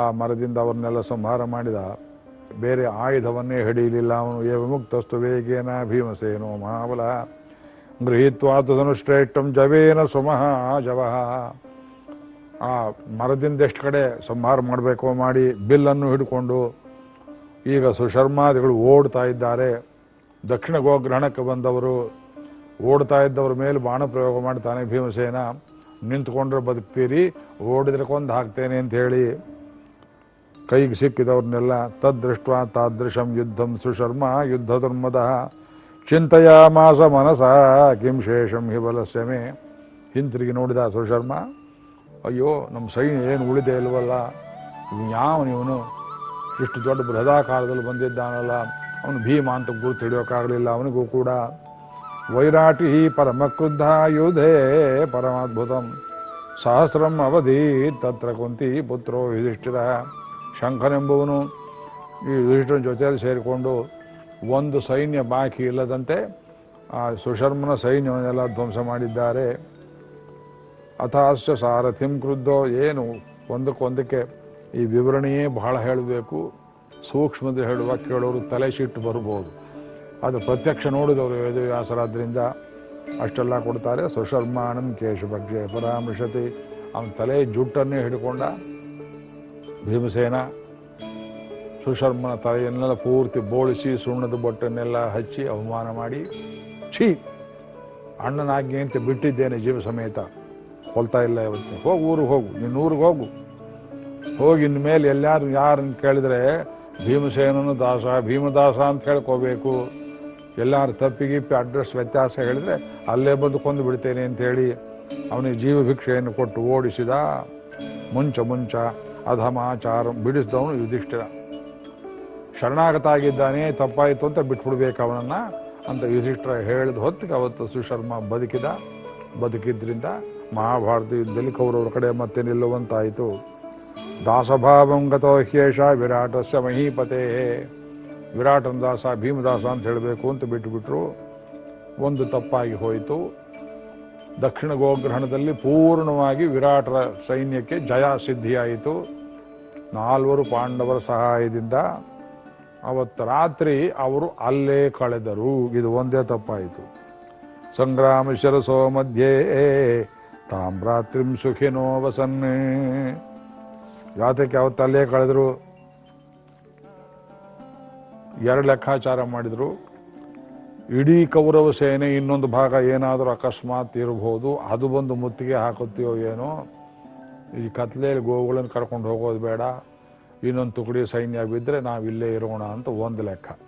ಆ ಮರದಿಂದ ಅವ್ರನ್ನೆಲ್ಲ ಸಂಹಾರ ಮಾಡಿದ. ಬೇರೆ ಆಯುಧವನ್ನೇ ಹಿಡಿಯಲಿಲ್ಲ ಅವನು. ಏ ವಿಮುಕ್ತಸ್ತು ವೇಗೇನ ಭೀಮಸೇನೋ ಮಹಾಬಲ ಗೃಹೀತ್ವಾತು ಧನುಶ್ರೇಷ್ಠಂ ಜವೇನ ಸುಮಹ ಜವಹ ಆ ಮರದಿಂದ ಎಷ್ಟು ಕಡೆ ಸಂಹಾರ ಮಾಡಬೇಕೋ ಮಾಡಿ ಬಿಲ್ಲನ್ನು ಹಿಡ್ಕೊಂಡು ಈಗ ಸುಶರ್ಮಾದಿಗಳು ಓಡ್ತಾ ಇದ್ದಾರೆ. ದಕ್ಷಿಣ ಗೋಗ್ರಹಣಕ್ಕೆ ಬಂದವರು ಓಡ್ತಾ ಇದ್ದವ್ರ ಮೇಲೆ ಬಾಣ ಪ್ರಯೋಗ ಮಾಡ್ತಾನೆ ಭೀಮಸೇನ. ನಿಂತ್ಕೊಂಡ್ರೆ ಬದುಕ್ತೀರಿ, ಓಡಿದ್ರೆ ಕೊಂದು ಹಾಕ್ತೇನೆ ಅಂತ ಹೇಳಿ ಕೈಗೆ ಸಿಕ್ಕಿದವ್ರನ್ನೆಲ್ಲ ತದೃಷ್ಟ ತಾದೃಶಂ ಯುದ್ಧಂ ಸುಶರ್ಮ ಯುದ್ಧ ಧರ್ಮದ ಚಿಂತೆಯಾಮಾಸ ಮನಸ ಕಿಂ ಶೇಷಂ ಹಿ ಮೇ. ಹಿಂತಿರುಗಿ ನೋಡಿದ ಸುಶರ್ಮ, ಅಯ್ಯೋ, ನಮ್ಮ ಸೈನ್ಯ ಏನು ಉಳಿದೆ ಇಲ್ವಲ್ಲ? ಯಾವನು ಇವನು ಇಷ್ಟು ದೊಡ್ಡ ಬೃಹದಾಕಾರದಲ್ಲಿ ಬಂದಿದ್ದಾನಲ್ಲ, ಅವನು ಭೀಮ ಅಂತ ಗುರುತು ಹಿಡಿಯೋಕ್ಕಾಗಲಿಲ್ಲ ಅವನಿಗೂ ಕೂಡ. ವೈರಾಟಿ ಪರಮ ಕ್ರುದ್ಧ ಯೋಧೇ ಪರಮಾದ್ಭುತಂ. ಸಹಸ್ರಂ ಅವಧಿ ತತ್ರ ಕುಂತಿ ಪುತ್ರೋ ಯುಧಿಷ್ಠಿರ. ಶಂಕನೆಂಬುವನು ಈ ಯುಧಿಷ್ಠನ ಜೊತೆಯಲ್ಲಿ ಸೇರಿಕೊಂಡು ಒಂದು ಸೈನ್ಯ ಬಾಕಿ ಇಲ್ಲದಂತೆ ಆ ಸುಶರ್ಮನ ಸೈನ್ಯವನ್ನೆಲ್ಲ ಧ್ವಂಸ ಮಾಡಿದ್ದಾರೆ. ಅಥಾಶ್ಚ ಸಾರಥಿಂ ಕ್ರುದ್ಧೋ ಏನು? ಒಂದಕ್ಕೊಂದಕ್ಕೆ ಈ ವಿವರಣೆಯೇ ಬಹಳ ಹೇಳಬೇಕು. ಸೂಕ್ಷ್ಮದ ಹೇಳುವ ಕೇಳೋರು ತಲೆ ಸಿಟ್ಟು ಬರ್ಬೋದು ಅದು ಪ್ರತ್ಯಕ್ಷ ನೋಡಿದವರು ವೇದವ್ಯಾಸರಾದ್ರಿಂದ ಅಷ್ಟೆಲ್ಲ ಕೊಡ್ತಾರೆ. ಸುಶರ್ಮಾನಂ ಕೇಶಭಕ್ಷೆ ಪರಾಮೃಶತಿ. ಅವನ ತಲೆ ಜುಟ್ಟನ್ನೇ ಹಿಡ್ಕೊಂಡ ಭೀಮಸೇನ, ಸುಶರ್ಮನ ತಲೆಯನ್ನೆಲ್ಲ ಪೂರ್ತಿ ಬೋಳಿಸಿ ಸುಣ್ಣದ ಬೊಟ್ಟನ್ನೆಲ್ಲ ಹಚ್ಚಿ ಅವಮಾನ ಮಾಡಿ, ಛೀ, ಅಣ್ಣನಾಗಿ ಅಂತ ಬಿಟ್ಟಿದ್ದೇನೆ ಜೀವ ಸಮೇತ. ಕೊಲ್ತಾ ಇಲ್ಲ ಇವತ್ತು ಹೋಗು ಊರಿಗೆ ಹೋಗು, ನಿನ್ನ ಊರಿಗೆ ಹೋಗು. ಹೋಗಿ ಇನ್ನು ಮೇಲೆ ಎಲ್ಲಾರು ಯಾರನ್ನು ಕೇಳಿದ್ರೆ ಭೀಮಸೇನನು ದಾಸ, ಭೀಮದಾಸ ಅಂತ ಹೇಳ್ಕೋಬೇಕು. ಎಲ್ಲಾರು ತಪ್ಪಿಗಿಪ್ಪಿ ಅಡ್ರೆಸ್ ವ್ಯತ್ಯಾಸ ಹೇಳಿದರೆ ಅಲ್ಲೇ ಬಂದು ಕೊಂದು ಬಿಡ್ತೇನೆ ಅಂತ ಹೇಳಿ ಅವನಿಗೆ ಜೀವ ಭಿಕ್ಷೆಯನ್ನು ಕೊಟ್ಟು ಓಡಿಸಿದ. ಮುಂಚ ಮುಂಚ ಅಧಮಾಚಾರ ಬಿಡಿಸಿದವನು ಯುಧಿಷ್ಠಿರ. ಶರಣಾಗತ ಆಗಿದ್ದಾನೆ ತಪ್ಪಾಯಿತು ಅಂತ ಬಿಟ್ಬಿಡ್ಬೇಕು ಅವನನ್ನು ಅಂತ ಯುಧಿಷ್ಠಿರ ಹೇಳಿದ ಹೊತ್ತಿಗೆ ಅವತ್ತು ಸುಶರ್ಮ ಬದುಕಿದ. ಬದುಕಿದ್ರಿಂದ ಮಹಾಭಾರತ ಯುದ್ಧದಲ್ಲಿ ಕೌರವರ ಕಡೆ ಮತ್ತೆ ನಿಲ್ಲುವಂತಾಯಿತು. ದಾಸಭಾವಂ ಗತೋ ವಿರಾಟಸ್ಯ ಮಹೀಪತೆ. ವಿರಾಟನ ದಾಸ ಭೀಮದಾಸ ಅಂತ ಹೇಳಬೇಕು ಅಂತ ಬಿಟ್ಟುಬಿಟ್ರು ಒಂದು ತಪ್ಪಾಗಿ ಹೋಯಿತು. ದಕ್ಷಿಣ ಗೋಗ್ರಹಣದಲ್ಲಿ ಪೂರ್ಣವಾಗಿ ವಿರಾಟರ ಸೈನ್ಯಕ್ಕೆ ಜಯ ಸಿದ್ಧಿಯಾಯಿತು. ನಾಲ್ವರು ಪಾಂಡವರ ಸಹಾಯದಿಂದ ಅವತ್ತು ರಾತ್ರಿ ಅವರು ಅಲ್ಲೇ ಕಳೆದರು. ಇದು ಒಂದೇ ತಪ್ಪಾಯಿತು. ಸಂಗ್ರಾಮ ಶಿರಸೋ ಮಧ್ಯೆ ತಾಂ ರಾತ್ರಿಂ ಸುಖಿನೋ ವಸನ್ನೇ. ಯಾತಕ್ಕೆ ಅವತ್ತು ಅಲ್ಲೇ ಕಳೆದರು? ಎರಡು ಲೆಕ್ಕಾಚಾರ ಮಾಡಿದ್ರು. ಇಡೀ ಕೌರವ ಸೇನೆ ಇನ್ನೊಂದು ಭಾಗ ಏನಾದರೂ ಅಕಸ್ಮಾತ್ ಇರಬಹುದು ಅದು ಬಂದು ಮುತ್ತಿಗೆ ಹಾಕುತ್ತೀಯೋ ಏನೋ, ಈ ಕತ್ಲೆಯಲ್ಲಿ ಗೋವುಗಳನ್ನು ಕರ್ಕೊಂಡು ಹೋಗೋದು ಬೇಡ. ಇನ್ನೊಂದು ತುಕಡಿ ಸೈನ್ಯ ಬಿದ್ದರೆ ನಾವು ಇಲ್ಲೇ ಇರೋಣ ಅಂತ ಒಂದು ಲೆಕ್ಕ.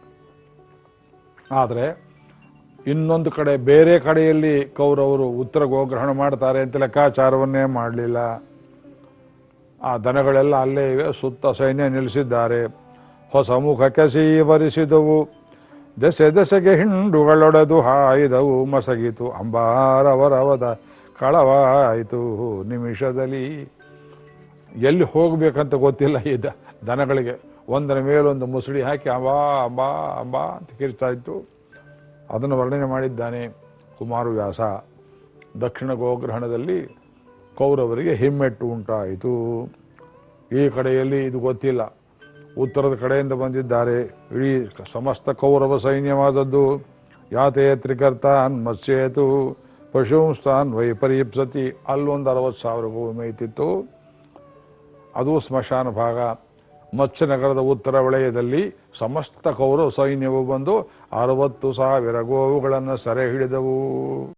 ಆದರೆ ಇನ್ನೊಂದು ಕಡೆ ಬೇರೆ ಕಡೆಯಲ್ಲಿ ಕೌರವರು ಉತ್ತರ ಗೋಗ್ರಹಣ ಮಾಡ್ತಾರೆ ಅಂತ ಲೆಕ್ಕಾಚಾರವನ್ನೇ ಮಾಡಲಿಲ್ಲ. ಆ ದನಗಳೆಲ್ಲ ಅಲ್ಲೇ ಇವೆ ಸುತ್ತ ಸೈನ್ಯ ನಿಲ್ಲಿಸಿದ್ದಾರೆ. ಹೊಸ ಮುಖಕ್ಕೆ ಸೀವರಿಸಿದವು. ದೆಸೆ ದೆಸೆಗೆ ಹಿಂಡುಗಳೊಡೆದು ಹಾಯ್ದವು, ಮಸಗಿತು. ಅಂಬಾರವರವದ ಕಳವಾಯಿತು ನಿಮಿಷದಲ್ಲಿ. ಎಲ್ಲಿ ಹೋಗಬೇಕಂತ ಗೊತ್ತಿಲ್ಲ ಈ ದನಗಳಿಗೆ. ಒಂದರ ಮೇಲೊಂದು ಮುಸುಳಿ ಹಾಕಿ ಅಂಬಾ ಅಂಬಾ ಅಂಬಾ ಅಂತ ಕಿರ್ತಾ ಇತ್ತು. ಅದನ್ನು ವರ್ಣನೆ ಮಾಡಿದ್ದಾನೆ ಕುಮಾರವ್ಯಾಸ ದಕ್ಷಿಣ ಗೋಗ್ರಹಣದಲ್ಲಿ ಕೌರವರಿಗೆ ಹಿಮ್ಮೆಟ್ಟು ಉಂಟಾಯಿತು. ಈ ಕಡೆಯಲ್ಲಿ ಇದು ಗೊತ್ತಿಲ್ಲ. ಉತ್ತರದ ಕಡೆಯಿಂದ ಬಂದಿದ್ದಾರೆ. ಇಡೀ ಸಮಸ್ತ ಕೌರವ ಸೈನ್ಯವಾದದ್ದು. ಯಾತೆಯ ತ್ರಿಕರ್ತಾನ್ ಮತ್ಸ್ಯೇತು ಪಶುಂಸ್ತಾನ್ ವೈಪರೀಪ್ಸತಿ ಅಲ್ಲೊಂದು ಅರವತ್ತು ಸಾವಿರ ಭೂಮಿ ಇತ್ತಿತ್ತು ಅದು ಸ್ಮಶಾನ ಭಾಗ. ಮತ್ಸ್ಯನಗರದ ಉತ್ತರ ವಲಯದಲ್ಲಿ ಸಮಸ್ತ ಕೌರವ ಸೈನ್ಯವು ಬಂದು ಅರವತ್ತು ಸಾವಿರ ಗೋವುಗಳನ್ನು ಸೆರೆ ಹಿಡಿದವು.